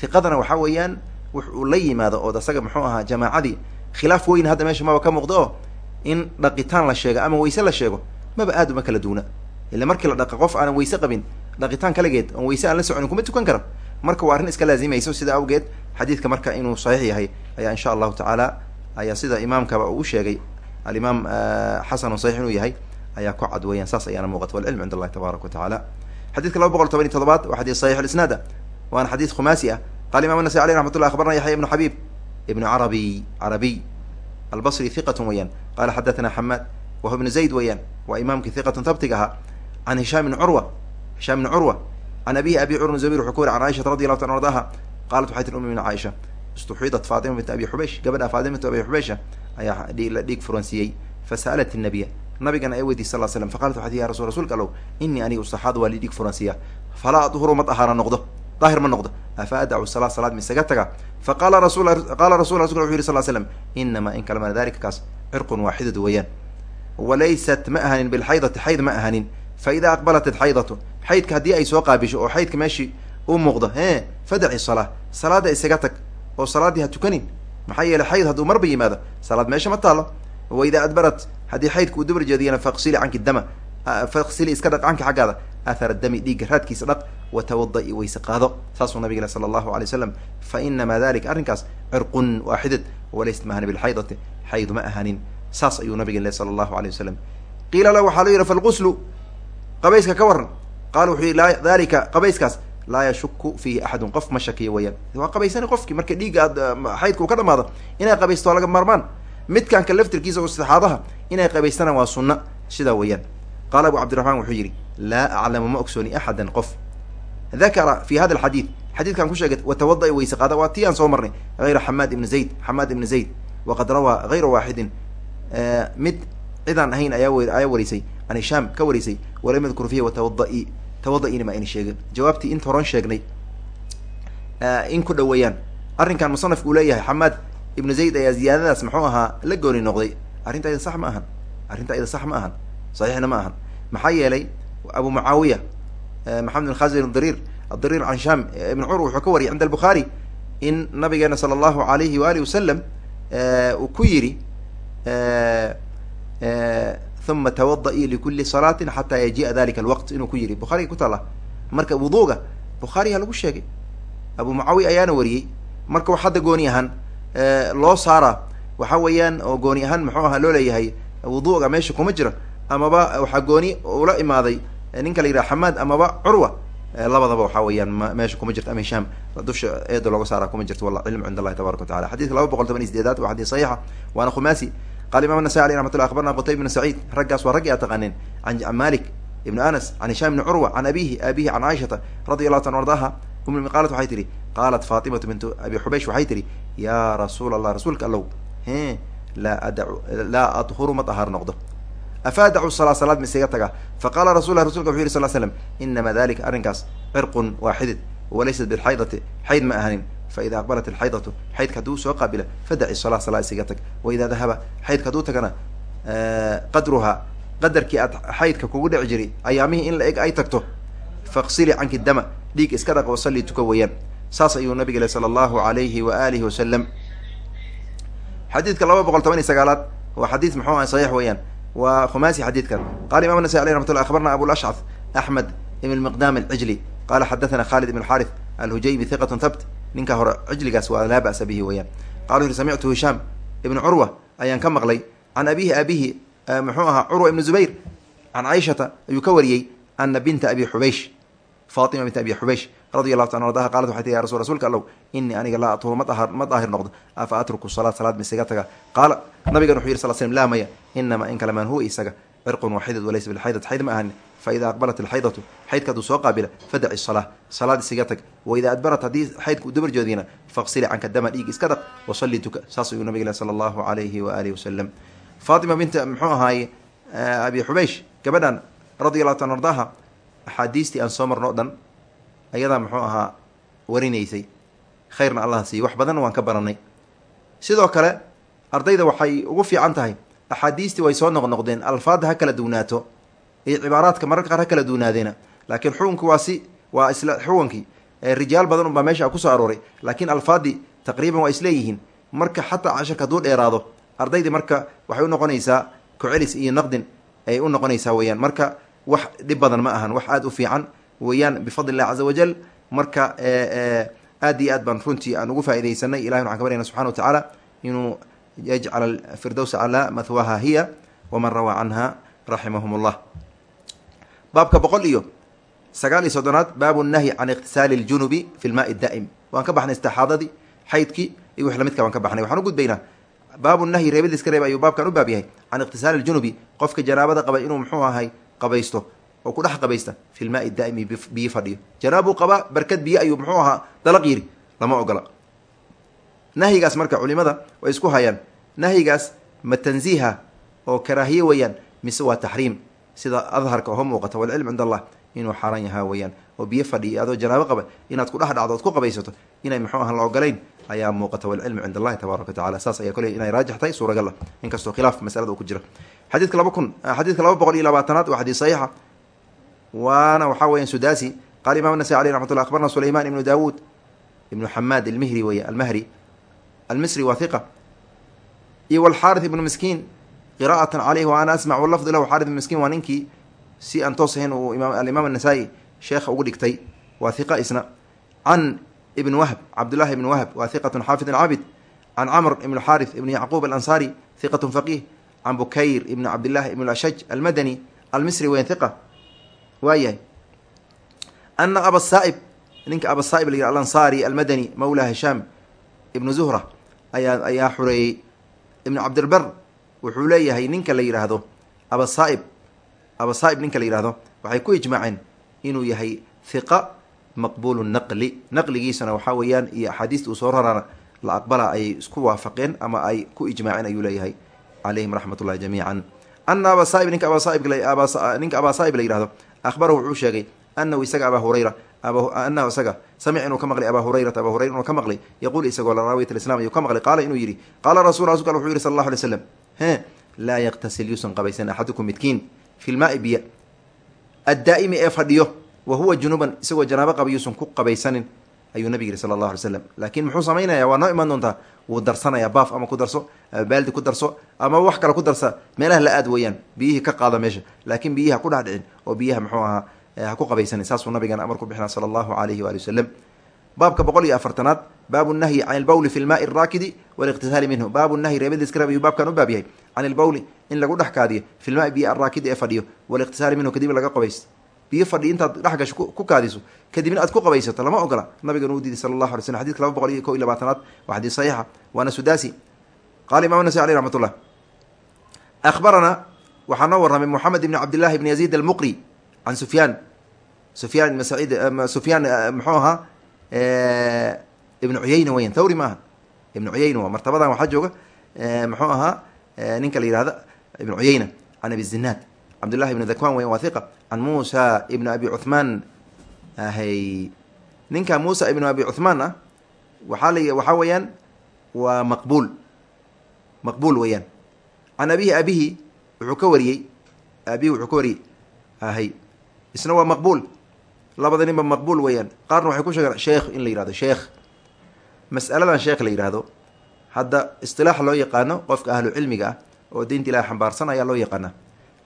hiqadana waxaa weeyaan wux uu la yimaado ood asaga muxuu ahaa jamaacadii khilaaf weyn hadda meesha maba ka muuqdo oo in dhaqitaan la sheego ama wayse la sheego maba aad uma kala duuna ila markii la dhaqa qof aanan wayse qabin dhaqitaan kaligeed oon wayse aan la soconin kuma tukan karo marka waa arrin iska laazimayso sida awgeed xadiidka marka inuu saxiix yahay ayaa insha allahu tacaala ayaa sida imaamkaba uu sheegay alimaam xasan saxiix inuu yahay ayaa ku cad weeyaan saas ayaana muuqata walcilmu cind allahi tabaaraka wa tacaala xadidka laba boqol toban iyo todobaad waa xadis saxiix lisnaada waana xadiis khumaasi ah qala imam nasai aleyh raxmat llah akhbarna yaxya ibnu xabib ibnu carabiy carabiy albasri hiqatun weeyaan qala xadathana xamaad wahu ibnu zayd weeyaan waa imaamkii hiqatun habtig ahaa can hishaam ibni curwa hishaam ibni curwa can abihi abi curn zubayr wuxuu ka wari can caaishata radi allahu ta an ardaha qalat waxay tiri umi min caaisha istuxiidat fatima bint abi xubaysh gabadha fatima bint abi xubaysha ayaa la dhiig furansiiyey fasa'alat nabiya nabigana ay weydiy sal slam faqalat waxay tii ya rasul rsulka allow inii aniga ustaxaad waa li dhiig furansiiya falaa adhuru ma dahaara noqdo daahir ma noqdo afa adacu salaa salaad misaga taga faqala rasul qala rasul rasulka wuxu yiri sal slam inamaa in kalama dalika kaas cirqun waaxidad weeyaan walaysat ma ahanin bilxaydati xayd ma ahanin fa ida aqbalat alxaydatu xaydka haddii ay soo qaabisho oo xaydka meeshii u muuqdo e fadaci salaa salaada isaga tag oo salaaddii ha tukanin maxaa yeeley xayd hadduu marba yimaado salaad meesha ma taalo wa idaa adbarat haddii xaydka uu dabar jeediyana faqsili canki dama faqsili iska dhaq canki xaggaada athara dami dhiigga raadkiisa dhaq watawada-i wayse qaado saasuu nabig sala allahu alay wasalam fa inamaa dalika arrinkaas cirqun waaxidad walaysat ma ahanin bilxaydati xayd ma ahanin saas ayuu nabig le sala allahu alay wasalam qiila la qabayska ka waran qaala wuxuu yihi dalika qabayskaas laa yashuku fiihi axadun qof ma shakiyo weyaan waa qabaysani qofkii marka dhiigga aad xaydka uu ka dhamaado inay qabaysto laga maarmaan. Midkanka laftirkiisa oo saxaadaha inay qabaystanaan waa sunna. Sidaa weeyaan. Qaala abu cabdiraxmaan wuxuu yidhi laa aclamu ma ogsooni axadan qof. Dakara fi hada alxadiid. Xadiidkan ku sheegay watawada-i weyse qaada. Waa tii aan soo marnay. Hayra xamaad ibni zayd. Xamaad ibni zayd. Waqad rawaa hayra waaxidin. Mid cidaan ahayn ayaa ayaa warisay can hishaam ka warisay walam yadkur fiihi watawada-i ma ayna sheegin. Jawaabtii inta horan sheegnay in ku dhoweeyaan arrinkan musanafku uu leeyahay xamaad ibnu zayd ayaa ziyaadadaas muxuu ahaa la gooni noqday. Arrinta ayda sax ma ahan. Arrinta ayda sax ma ahan. Saxiixna ma ahan. Maxaa yeelay abu mucaawiya maxamed bin khazin adariir adariir can sham ibn cur wuxuu ka wariyay cinda albukhaari in nabigeena sala allahu alayhi waalihi wasalam uu ku yidhi uma tawada-i likuli salaatin xataa yaji'a dalika alwaqt inuu ku yidhi bukhariga ku taala marka wuduga bukhaariha lagu sheegay abu mucaawiya ayaana wariyey marka wax hadda gooni ahaan loo saaraa waxa weeyaan oo gooni ahaan muxuu ahaa loo leeyahay wuduga meesha kuma jira amaba waxaa gooni ula imaaday ninka la yidhaha xamaad amaba curwa labadaba waxa weeyaan meesha kuma jirto ama hishaam dusha eeda looga saara kuma jirto wala cilmu cind allahi tabaraka watacala xadidka laba boqol toban iyo sideedaad waa xadis saxiixa waana khumasi qala imam nasai aleh raxmat llah abarna qutayb ibn saciid raggaas waa raggi a taqaaneen an malik ibn anas can hishaam ibni curwa can abihi abihi can caaishata radi allahu ta ardaha um qaalat waxay tihi qaalat fatimatu bintu abi xubaysh waxay tihi ya rasuul allah rasuulka allow he laa adacu laa adhuru ma dahaar noqdo afaadacu salaa salaad ma isaga taga faqala rasul lah rasulka wuxu yiri sal slam inama dalika arrinkaas cirqun waa xidid walaysat bilxaydati xayd ma ahanin faida aqbalat alxaydatu xaydka hadduu soo qaabila fadaci salaa salaa isaga tag waida dahaba xaydka hadduu tagana qadruhaa qadarkii aad xaydka kugu dhici jiray ayaamihii in la eg ay tagto faqsili canki dama dhiig iska dhaq wasalli tuka weeyaan saas ayuu nabig le sala allahu alayhi wa alihi wasalam xadiidka laba boqol toban iyo sagaalaad waa xadiis muxuu aha saxiix weeyaan waa khumasi xadiidkan qala imam nasai aleh ramat llah abarna abulashcad axmed ibn miqdam alcijli qala xadathana khalid ibn xarith alhujaybi hiqat thabt ninka hore cijligaas waa laa ba'sa bihi weeyaan. Qala yuri samictu hishaam ibn curwa ayaan ka maqlay. Can abihi abihi muxuu ahaa curwa ibn zubayr can caaishata ayuu ka wariyey ana binta abi xubaysh fatima binta abi xubaysh radi allahu ta ardaha qalat waxay tii ya rasul rsulka allow inii aniga laa aturu ma a ma daahir noqdo. Afa atruku salaad salaad ma isaga taga? Qaala nabigan wuxuu yiri sal slm laa maya inama in kale maan huwa isaga cirqun waxidad walaysa bilxaydat xayd ma ahani faida aqbalat alxaydatu xaydka hadduu soo qaabila fadaci salaa salaad isaga tag. Waida adbarat haddii xaydka u dabar joodiyana faqsili canka dama dhiig iska dhaq wasalli tuka. Saas ayuu nabig sala allahu alayhi wa alihi wasalam faatima binta muxuu ahaaye abi xubaysh gabadhan radi allahu ta ardaha axaadiistii aan soo marno o dhan ayadaa muxuu ahaa warinaysay. Khayrna allah siiyo wax badanna waan ka baranay sidoo kale ardayda waxay ugu fiican tahay axaadiistii way soo noqnoqdeen alfaadda ha kala duwnaato iyo cibaaraadka mararka qaar ha kala duwnaadeena laakiin xukunki waa si waa isla xukunkii rijaal badan unbaa meesha ku soo arooray laakiin alfaaddii taqriiban waa isleeyihiin marka xataa casharka hadduu dheeraado ardaydii marka waxay unoqonaysaa kucelis iyo naqdin ay u noqonaysaa weeyaan marka wax dhib badan ma ahan wax aada u fiican weeyaan bifadli illah caza wajal marka aad iyo aad baan runtii aan ugu faaidaysanay ilahi waxan ka baryana subxana wa tacaala inuu yajcal firdows calaa mahwaha hiya waman rawaa canha raximahum llah baabka boqol iyo sagaal iyo soddonaad baabu nahyi can iqtisaali ljunubi fi lmaai daa'im waan ka baxnay istixaadadii xaydkii iyo wix lamidka waan ka baxnay. Waxaan u gudbaynaa baabu nahyi reebid iska reeb ayuu baabkan u baab yahay. Can iqtisaali ljunubi qofka janaabada qaba inuu muxuu ahay qabaysto oo ku dhex qabaysta fi lmaai daa'imi biyo fadhiyo. Janaabuu qabaa barkad biyo ayuu muxuu ahaa dalaq yiri lama ogola nahyigaas marka culimada way isku hayaan. Nahyigaas ma tanziiha oo karaahiye weeyaan mise waa taxriim sida adharka oo muuqata walcilm cind allah inuu xaaraan yahaa weeyaan. Oo biyo fadhiya adoo janaabo qaba inaad kudhex dhacdo ood ku qabaysato inay muxuu aha la ogolayn ayaa muuqata walcilmu cind allahi tabaraka wa tacala saas ayaa koley inay raajix tahay ah inkastoo khilaaf masalada uu ku jiro. Xadiidka laba kun xadiidka laba boqol iyo labaatanaad waa xadiis saxiixa. Waana waxaa weyan sudasi qala imam nasai aleyh raxmat llah abarna ibnu dawuud ibnu xamaad almihri wey almahri almisri waa hiqa iyo walxaarith ibnu miskiin qira'atan caleyh wa ana asmac walafdu lahu xaarith ibnu miskiin waa ninkii si aan toos ahayn uu alimaam anasaa'i sheekha ugu dhigtay waa hiqa isna. Can ibn wahb cabdullahi ibn wahb waa hiqatun xaafidun cabid can camr ibn xaarith ibn yacquub alansaari hiqatun faqih can bukayr ibn cabdillahi ibn ashaj almadani almisri weyn hiqa waayahay. Ana aba saa'ib ninka abasaaib la yihah alansaari almadani mawla hishaam ibnu zuhra ayaa ayaa xureeyey ibnu cabdilbar wuxuu leeyahay ninka la yidhaahdo abasaaib abasaaib ninka la yihahdo waxay ku ijmaaceen inuu yahay hiqa maqbuulu naqli. Naqligiisana waxaa weeyaan iyo axaadiista uu soo rarana la aqbala ayay isku waafaqeen ama ay ku ijmaaceen ayuu leeyahay calayhim raxmat ullahi jamiican ana abasaaib ninka abasaaib ninka abasaaib la yihahdo ahbarahu wuxuu sheegay anahu isaga abaa hurayra anahu isaga samic inuu ka maqlay abaa hurayrata abaa hurayra inuu ka maqlay yaquul isagoo laraawiyat alislam ayuu ka maqlay qaala inuu yidhi qaala rasul rasulka wuxuu yihi sal allahu alay slam he laa yaktasil yuusan qabaysan axadukum midkiin fi lmaai biya addaa'imi ee fadhiyo wa huwa junuban isagoo janaabo qaba yuusan ku qabaysanin ayuu nabig yihi sala allahu alay slam laakiin muxuu samaynaya waa noo imaan doontaa wuu darsanaya baaf ama ku darso ama baaldi ku darso ama wax kale ku darsa meelaha la aad weeyaan biyihii ka qaada meesha laakiin biyihi ha ku dhex dhicin oo biyaha muxuu ahaa ha ku qabaysanin saasuu nabigeena amar ku bixina sala allahu alayhi waali wasalam baabka boqol iyo afartanaad baabu nahyi can ilbawli fi lmaai araakidi waliqtisaali minhu. Baabu nahyi reebada iska reebayuu baabkan u baab yahay. Can ilbawli in lagu dhex kaadiyo. Fi lmaai biyo araakidi ee fadhiyo. Waliqtisaali minhu kadib laga qabays biyo fadhi intaad dhex gasho ku kaadiso. Kadibna aad ku qabaysato lama ogola. Nabigan uu diiday sala allahu alay slm xadidka laba boqol iyo ko iyo labaatanaad waa xadiis saxiixa. Waana sudasi qala imam nasai aleyh raxmat ullah ahbarana waxaa noo warramay moxamed ibn cabdillahi ibn yaziid almuqri can sufyaan sufyaan ibn saciid sufyaan muxuu ahaa ibnu cuyayna weyan thawri maaha ibnu cuyayna waa martabadan waxaa jooga muxuu ahaa ninka la yihahda ibnu cuyayna can abi zinaad cabdullahi ibn dakwan weyan waa hiqa can muusa ibn abi cuthmaan hay ninka muusa ibnu abi cuthmaan ah waxaa la waxaa weeyaan waa maqbuul maqbuul weeyaan can abihi abihi wuxuu ka wariyey abihi wuxuu ka wariyey hay isna waa maqbuul. Labada ninba maqbuul weeyaan. Qaarna waxay ku sheegeen sheekh in la yihahdo sheekh mas'aladan sheekh la yidhaahdo hadda istilaaxa loo yaqaano qofka ahlu cilmiga ah oo diinta ilaah xambaarsan ayaa loo yaqaana.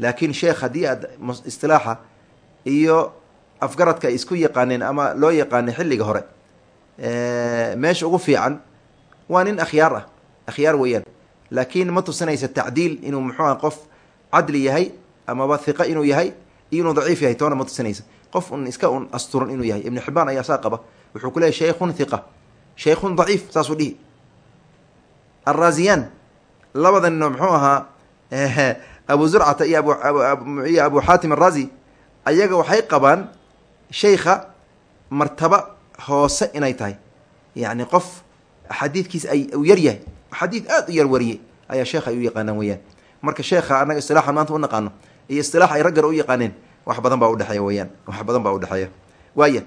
Laakiin sheekh haddii aad istilaaxa iyo afgaradka ay isku yaqaaneen ama loo yaqaanay xilliga hore meesha ugu fiican waa nin akhyaar ah akhyaar weeyaan. Laakiin ma tusinaysa tacdiil inuu muxuu ah qof cadli yahay amaba hiqa inuu yahay iyo daciif yahay toona ma tusinaysa. Qof un iska un asturan inuu yahay. Ibnu xibaan ayaa saa qaba. Wuxuu ku leeyahy shaykhun hiqa shaykhun daciif saasuu dhihi. Arraaziyaan labadanino muxuu ahaa abu zurcata iyo abiyo abu xaatim araazi ayaga waxay qabaan sheykha martaba hoose inay tahay. Yacni qof xadiidkiisa ay yar yahay xadiid aada u yar wariye ayaa sheekha ay u yaqaanaan weyaan marka sheekha annaga istilaaxan maanta u naqaano iyo istilaax ay raggar u yaqaaneen. Wax badan baa udhexeeya weyaan wax badan baa udhexeeya waaya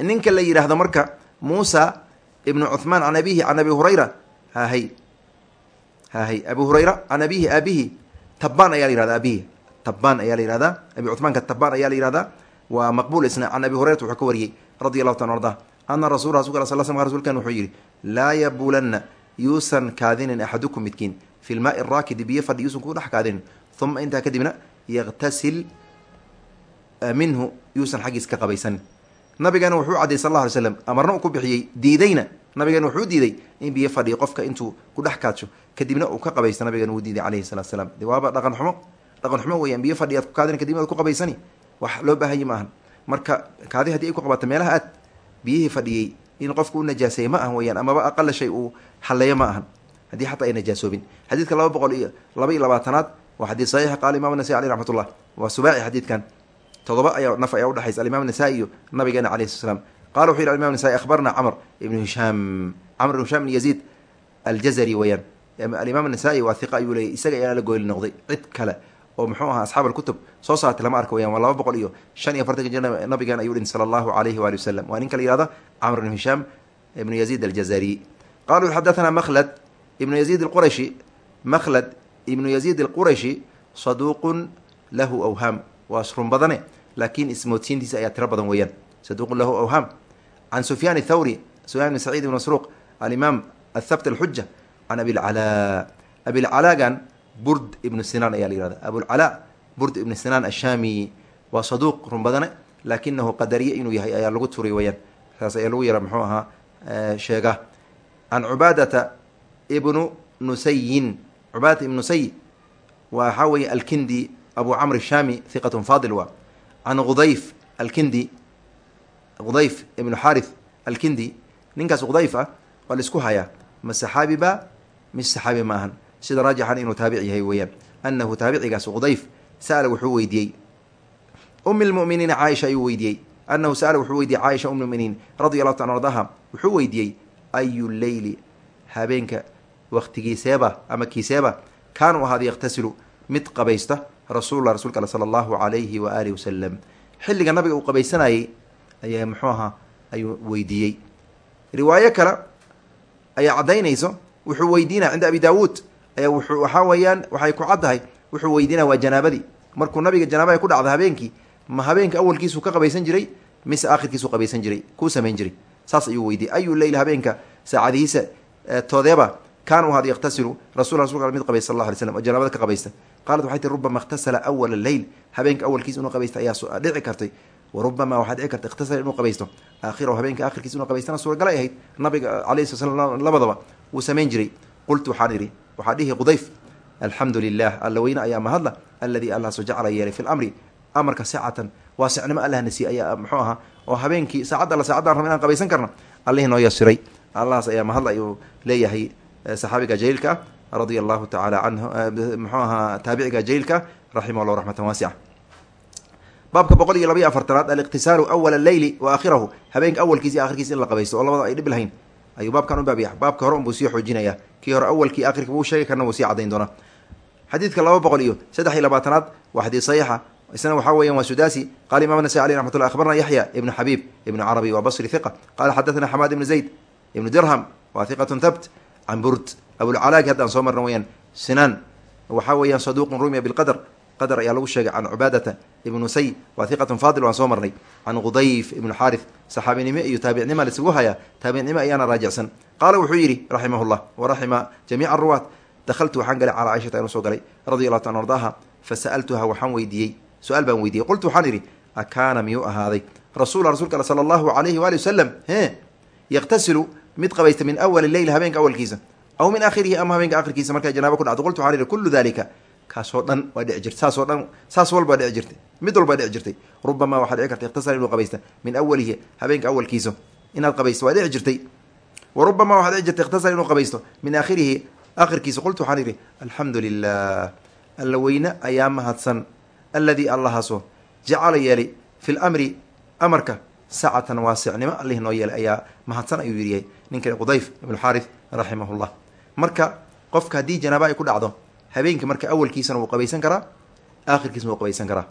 ninka la yidhaahdo marka muusa ibnu cuthmaan can abihi can abi hurayra hahay hahay abu hurayra can abihi aabihi tabbaan ayaa la yihahda abihi tabbaan ayaa la yihahdaa abi cuthmaanka tabbaan ayaa la yihahdaa waa maqbuul isna can abi hurayrata wuxuu ka wariyey radi allahu taala arda ana rasul rasulka sal sl rsulkan wuxuu yidhi laa yabulanna yuusan kaadinin axadukum midkiin fi lmaai raakidi biyo fadhi yuusan ku dhex kaadinin uma intaa kadibna yaktasil minhu yuusan xaggiis ka qabaysanin nabigeena wuxuu cadday sal alla alay slam amarna uu ku bixiyey diidayna. Nabigeena wuxuu diiday in biyo fadhiyo qofka intuu ku dhex kaadsho kadibna uu ka qabaysto nabigeena wuu diiday calayhi salatu salaam de waaba dhaqan xumo? Dhaqan xumo weeyaan biyo fadhi aad ku kaadin kadibna aad ku qabaysani? Wax loo marka kaadi haddii ay ku qabato meelaha aad biyihii fadhiyey in qofku u najaaseeye ma ahan weyaan amaba aqala shay uu halleeyo ma ahan. Haddii xataa ay najaasoobin xadiidka laba boqol iyo laba iyo labaatanaad waa xadiid saxiixa qaala imam nasai aleyh raxmat ullah waa subaaci xadiidkan. Todoba ayaa naf ayaa udhexaysa alimaam nasaa-i iyo nabigeena alayh sl slam qala wuxu yhi alimam nasai akhbarna camr ibnu hishaam. Camr ibn hishaam ibn yaziid aljazari weeyaan. Alimaam nasaa-i waa hiqa ayuu leeyay isaga ayaa la goyli noqday cid kale oo muxuu ahaa asxaab alkutub soo saartay lama arka weyaan waa laba boqol iyo shan iyo afartanka jir nabigeena ayuu dhin sala allahu alayhi waali wasalam waa ninka la yihahda camr ibn hishaam ibnu yaziid aljazari. Qaluu xadathana makhlad ibnu yaziid alqurashi makhlad ibnu yaziid alqurashi saduuqun lahu awhaam waa run badane laakiin ismoodsiintiisa ayaa tiro badan weeyaan. Saduuqun lahu awhaam can sufyaan athawri sufyan bn saciid ibn masruuq alimaam athabt alxuja can abilcalaa abilcalaagan burd ibnu sinaan ayaa la yihahda abulcalaa burd ibnu sinaan ashaami waa saduuq run badane laakinahu qadariye inuu yahay ayaa lagu turiy weyaan saas ayaa lagu yara muxuu ahaa sheega. Can cubaadata ibnu nusayin cubaadata ibnu nusay waxaa weeye alkindi abu camr shaami hiqatun fadil waa. Can gudayf alkindi qudayf ibnu xarith alkindi. Ninkaas qudayf ah waa la isku hayaa. Ma saxaabi ba mis saxaabi ma ahan. Sida raajixan inuu taabic yahay weeyaan. Anahu taabicigaas qudayf sa'ala wuxuu weydiiyey. Umi lmuminiina caaisha ayuu weydiiyey. Anahu sa'ala wuxuu weydiiyey caaisha um lmuminiin radi allahu taala ardaha wuxuu weydiiyey ayu leyli habeenka waktigiiseeba ama kiiseeba kaanuu ahaada yakhtasilu mid qabaysta rasuullah rasulka sala allahu alayhi wa alihi wasalam xilliga nabiga uu qabaysanayey ayaa muxuu ahaa ayuu weydiiyey. Riwaayo kale ayaa caddaynayso wuxuu weydiinaya cinda abi daawuud ayaa wuxuu waxaa weeyaan waxay ku caddahay wuxuu weydiinaya waa janaabadii. Markuu nabiga janaabada ku dhacda habeenkii ma habeenka awalkiisuu ka qabaysan jiray mise aakhirkiisuu qabaysan jiray kuu samayn jiray. Saas ayuu weydiiyey. Ayu leyl habeenka saacadihiisa toodeeba kaanuu ahaad yaktasilu rasul rasulka mid qabaysta sal la alay slam oo janaabada ka qabaysta qaalat waxay tii rubama ikhtasala awala leyl habeenka awalkiisa inuu qabaysta ayaa dhici kartay wa rubama waxaa dhici karta ikhtasala inuu qabaysto aakhirahu habeenka aakhirkiisa inuu qabaystana suuragalay ahayd nabiga alayhi sala slam labadaba wuu samayn jiray qultu waxaan idhi waxaa dhihi qudayf alxamdu lilah alla weyne ayaa mahadla alladii allahaaso jacala yeelay fi lamri amarka sicatan waa sicnimo allahna siiy ayaa muxuu ahaa oo habeenkii saacad alla saacadaan raba inaan qabaysan karna allihii saxaabiga jaliilka ah radia allahu tacaala canhu muxuu ahaa taabiciga jaliilka raximah llah raxmatan waasica baabka boqol iyo laba iyo afartanaad aliqtisaalu awala leyli wa aakhirahu. Habeenka awalkiisa iyo akhirkiisa in la qabaysto oo labada ay dhib lahayn. Ayuu baabkan u baabya baabka hore unbuu sii xoojinaya. Kii hore awalkii akhirka wuu sheegi karna wuu sii cadayn doonaa. Xadiidka laba boqol iyo saddex iyo labaatanaad waa xadiid saxiixa. Isna waxaa weyan waa sudasi qala imam nasai aleh raxmat llah akhbarna yaxya ibnu xabiib ibnu carabi wa basri hiqa qala xadathana xamaad ibnu zayd ibnu dirham wa hiqatun thabt can burd abulcalaagi haddaan soo marna weyaan sinaan. Waxaa weeyaan saduuqun rumiya bilqadr qadar ayaa lagu sheegay can cubaadata ibnu say wa hiqatun fadil waan soo marnay. Can qudayf ibnu xaarith saxaabinimo iyo taabicnima laisugu hayaa taabicnimo ayaana raajicsan qaala wuxuu yidhi raximah llah waraxima jamiica aruwaat dakhaltu waxaan galay calaa caishata inuu soo galay radi allahu ta an ardaha fa waxaan weydiiyey su'aal baan weydiiyey. Qultu waxaan idhi akaana miyuu ahaaday? Rasuula rasulka al sala allahu alayhi waali wasalam he yaktasilu mid qabaysta min awali leyl habeenka awalkiisa aw min aakhirihi ama habeenka akhirkiisa markay janaabo ku dhacdo qultu waxaan idhi kullu dalika kaasoo dhan waa dhici jirta saasoo dhan saas walba dhici jirtay mid walba dhici jirtay. Rubamaa waxaa dhici karta ikhtasala inuu qabaysta min awalihi habeenka awalkiisa inaad qabaysto waa dhici jirtay. Wa rubamaa waxaa dhici jirtay ikhtasala inuu qabaysto min aakhirihi akhirkiisa qultu waxaan idhi alxamdu lilah alla weyne ayaa mahadsan alladii allahaaso jacala yeelay fi lamri amarka sacatan waasicnimo allih noo yeelay ayaa mahadsan ayuu yidhi ninkan qudayf ibnu xaarith raximah llah marka qofka haddii janaaba ay ku dhacdo habeenkii marka awalkiisana wuu qabaysan karaa aakhirkiisna wuu qabaysan karaa.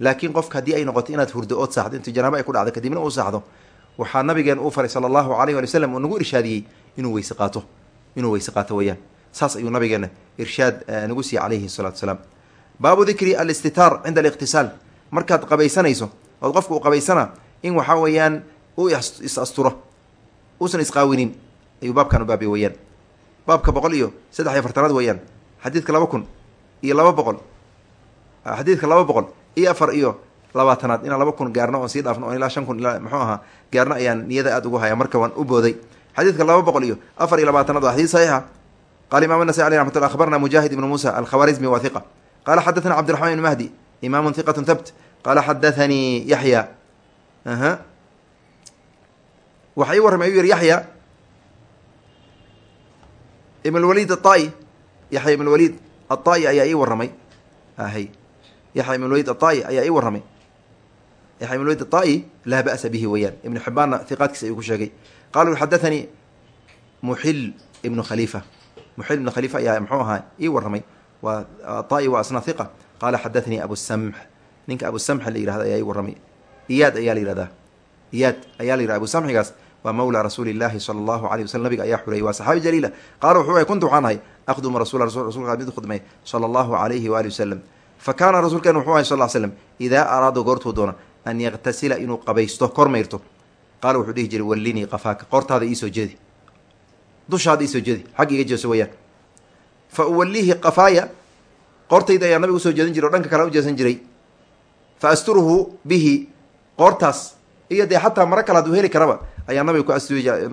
Laakiin qofka haddii ay noqoto inaad hurdo ood saaxdo intuu janaaba ay ku dhacdo kadibna uu saaxdo waxaa nabigeen uu faray sala allahu alayh wali wasalam uu nagu irshaadiyey inuu weyse qaato inuu weyse qaato weeyaan. Saas ayuu nabigeena irshaad nagu siiyey calayhi salatu salaam. Baabu dikri alistitaar cinda aliqtisaal. Markaad qabaysanayso ood qofka uu qabaysana in waxaa weeyaan uu is asturo uusan isqaawinin ayuu baabkan u baabay weeyaan. Baabka boqol iyo saddex iyo afartanaad weeyaan xadiidka laba kun iyo laba boqol xadiidka laba boqol iyo afar iyo labaatanaad inaan laba kun gaarno oon sii dhaafno oon ilaa shan kun ilaa muxuu ahaa gaarno ayaan niyada aada ugu haya marka waan u booday. Xadiidka laba boqol iyo afar iyo labaatanaad waa xadiid saxiixa qala imam nasai aleh raxmat llah akhbarna mujaahid ibnu muusa alkhawarizmi wa hiqa qala xadathana cabdiraxman ibn mahdi imaamu hiqatu thabt. Qala xadathanii yaxya aha. Waxa ii warramay ayuu yihi yaxya ibn lwalid aai yaxya ibn lwalid aai ayaa ii warramay. Ahy yaxya ibn lwalid aai ayaa ii warramay. Yaxya ibn lwalid aai laa ba'sa bihi weeyaan ibnu xibaanna hiqaadkiisa ayuu ku sheegay. Qala xadathanii muxil ibnu khalifa muxil ibnu khalifa ayaa muxuu ahaa ii warramay. Waa aai waa asna hiqa qaala xadathanii abusamx ninka abusamx la yihahdo ayaa ii iyaad ayaa la yihahdaa iyaad ayaa la yihahda abusamxigaas waa mawla rasuuli llahi sala allahu alayh waslm nabiga ayaa xureeyay waa saxaabi jaliila. Qaala wuxuu ahay kuntu waxaan ahay akhdumu rasula rasulka mid khudmay sala allahu alayhi waali wasalam fa kaana rasuulkeen wuxuu ahay sal l slam idaa araada goortuu doono an yaktasila inuu qabaysto kor mayrto. Qaala wuxuu dhihi jiray wallinii qafaaka qoortaada iisoo jeedi. Dushaada iisoo jeedi. Xagga iga jeeso weyaan fa uwallihi qafaaya qoortayda ayaa nabiga u soo jeedin jiray o dhanka kale u jeesan jiray. Fa asturuhu bihi qoortaas iyo dee xataa maro kale haduu heli karaba ayaa nabiga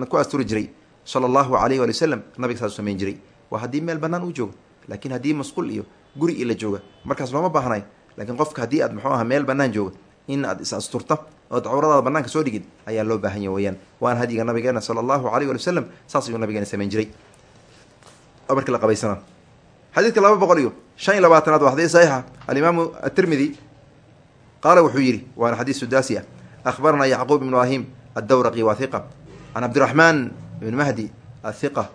ku asturi jiray. Sala allahu alayh wali wasalam nabiga saasuu samayn jiray. Waa haddii meel banaan uu joogo laakiin haddii masquul iyo guri ila jooga markaas looma baahnayo laakiin qofka haddii aad muxuu aha meel banaan jooga in aad is asturta ood cawradaada banaanka soo dhigid ayaa loo baahan yahy weyaan waana hadyiga nabigeena sala allahu alayh wali wasalam saas ayuu nabigeena samayn jiray. Markii la qabaysana. Xadiidka laba boqol iyo shan iyo labaatanaad waa xadiis saxiixa. Alimaamu atirmidi qaala wuxuu yidhi waana xadiis sudaasi ah. Akhbaranaa yacquub ibn ibrahim addawraqi waa hiqa can cabdiraxmaan ibn mahdi athiqa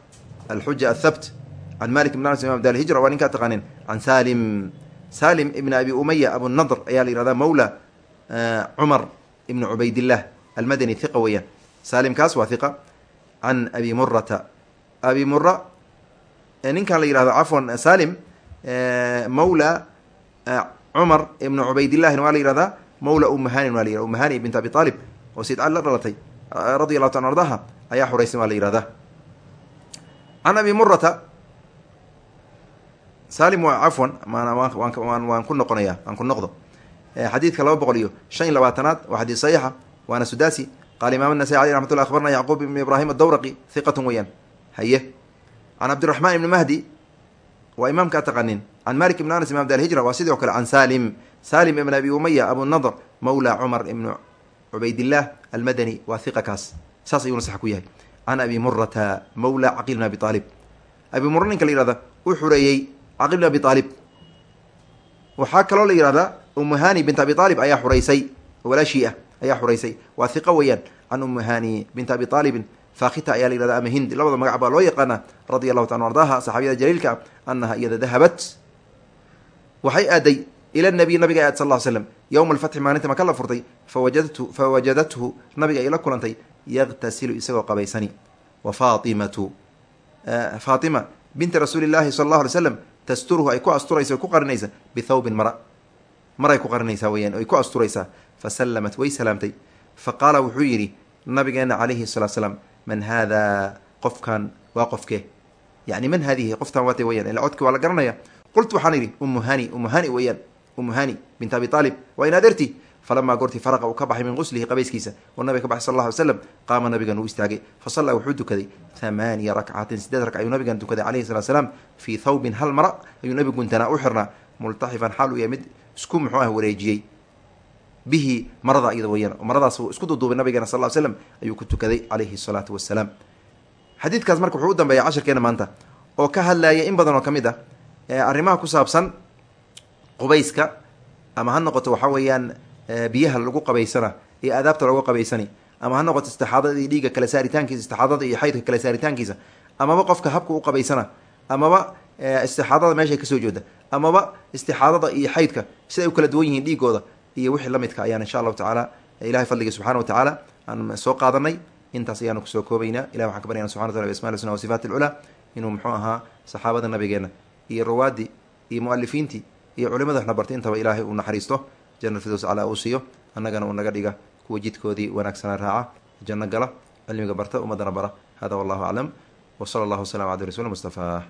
alxuja athabt can malik ibn anas imam dalhijra waa ninkaa taqaanin can salim salim ibn abi umaya abunadr ayaa la yihahdaa mawla cumar ibn cubaydillah almadani hiqa weeyaan. Salimkaas waa hiqa can abi murata abi mura ninkan la yihahdo cafwan salim mawla cumar ibn cubaydillahina waa la yihahdaa mawla umahanin waa la yihahda umahani bint abi aalib oo sayd la dhalatay radi allahu ta an ardaha ayaa xuraysan waa la yihahdaa can abi murata salim cafwan waan ku noqonaya waan ku noqdo. Xadiidka laba boqol iyo shan iyo labaatanaad waa xadiis saxiixa waana sudasi qaala imam anasai aleyh raxmat akhbarna yacquub ibn ibrahim adawraqi hiqatun weyaan haye can cabdiraxmaan ibni mahdi waa imaamkaa taqanin. Can malik ibn anas imam dalhijra waa sidoo kale can salim. Salim ibn abi umaya abunadr mawla cumar ibnu cubaydillah almadani waa hiqa kaas. Saas ayuuna sax ku yahay. Can abi murata mawla caqil bn abi aalib abi mura ninka la yihahda u xureeyey caqil bn abi aalib waxaa kaloo la yihahdaa umuhani bint abi aalib ayaa xuraysay. Walaashii ah ayaa xuraysay. Waa hiqa weeyaan can umuhani bint abi aalibin faakita ayaa la ama hind labada magac baa loo yaqaana radia allahu taala ardaha saxaabiyada jaliilka ah iyada dahabat. Waxay aaday ila nabiy nabiga aad sal slam yowma alfatxi maalinta maka la furtay fawajadtu fawajadathu nabiga ay la kulantay yaqtasilu isagoo qabaysani. Wa faatimatu. Faatima binti rasuuli llahi sala allahu alay slam tasturuhu ay ku asturaysa o ku qarinaysa bithawbin mara. Maray ku qarinaysaa weyaan ay ku asturaysaa fa sallamat way salaamtay. Fa qaala wuxuu yidhi nabigeena calayhi salatu slaam man haadaa qofkan waa qofkee yani man haadihi qoftan waata weyaan ila codki waa la garanaya qultu waxaan idhi umu hani umu hani weeyaan umu hani bint abi aalib waa in adeerti falamaa goortii faraqa uu ka baxay min quslihi qabayskiisa oo nabiga ka baxay sal lla ly slam qaama nabigan uu istaagay fa sallaa wuxuu dukaday hamaaniya rakcatin sideed ragc ayuu nabigan dukaday calayhi salat slam fii thawbin hal mara ayuu nabigu guntanaa u xirnaa multaxifan xaal yahay mid isku muxuu ah wareejiyey bihi marada iyada maradaas isku duuduubay nabigeena sal slam ayuu ku tukaday calayhi salaatu wasalaam xadiidkaas marka wuxuu u dambeeya cashirkeena maanta oo ka hadlaya in badan oo ka mid ah arrimaha ku saabsan qubayska ama ha noqoto waxaa weeyaan biyaha lagu qabaysana iyo aadaabta looga qabaysani ama ha noqoto istixaadada iyo dhiigga kala saaritaankiisa istixaadada iyo xaydka kala saaritaankiisa amaba qofka habka u qabaysana amaba istixaadada meeshay ka soo jeeda amaba istixaadada iyo xaydka siday u kala duwan yihiin dhiigooda iyo wixii lamidka ayaan insha allahu tacaala ilahay fadliga subxana wa tacaala aan soo qaadanay. Intaas ayaanu ku soo koobaynaa. Ilahi waxaan ka baryana subxana wataala bisma lsna wa alculaa inuu muxuu ahaa saxaabada nabigeena iyo rawaadii iyo mualifiintii iyo culimada waxna bartay intaba ilaahay uu naxariisto jana firdows calaa uu siiyo annagana uu naga dhiga kuwa jidkoodii wanaagsanaa raaca. Janno gala cilmiga barta ummadana bara. Hada wallahu aclam. W sala allahu wasalam ala rasuuli mustafa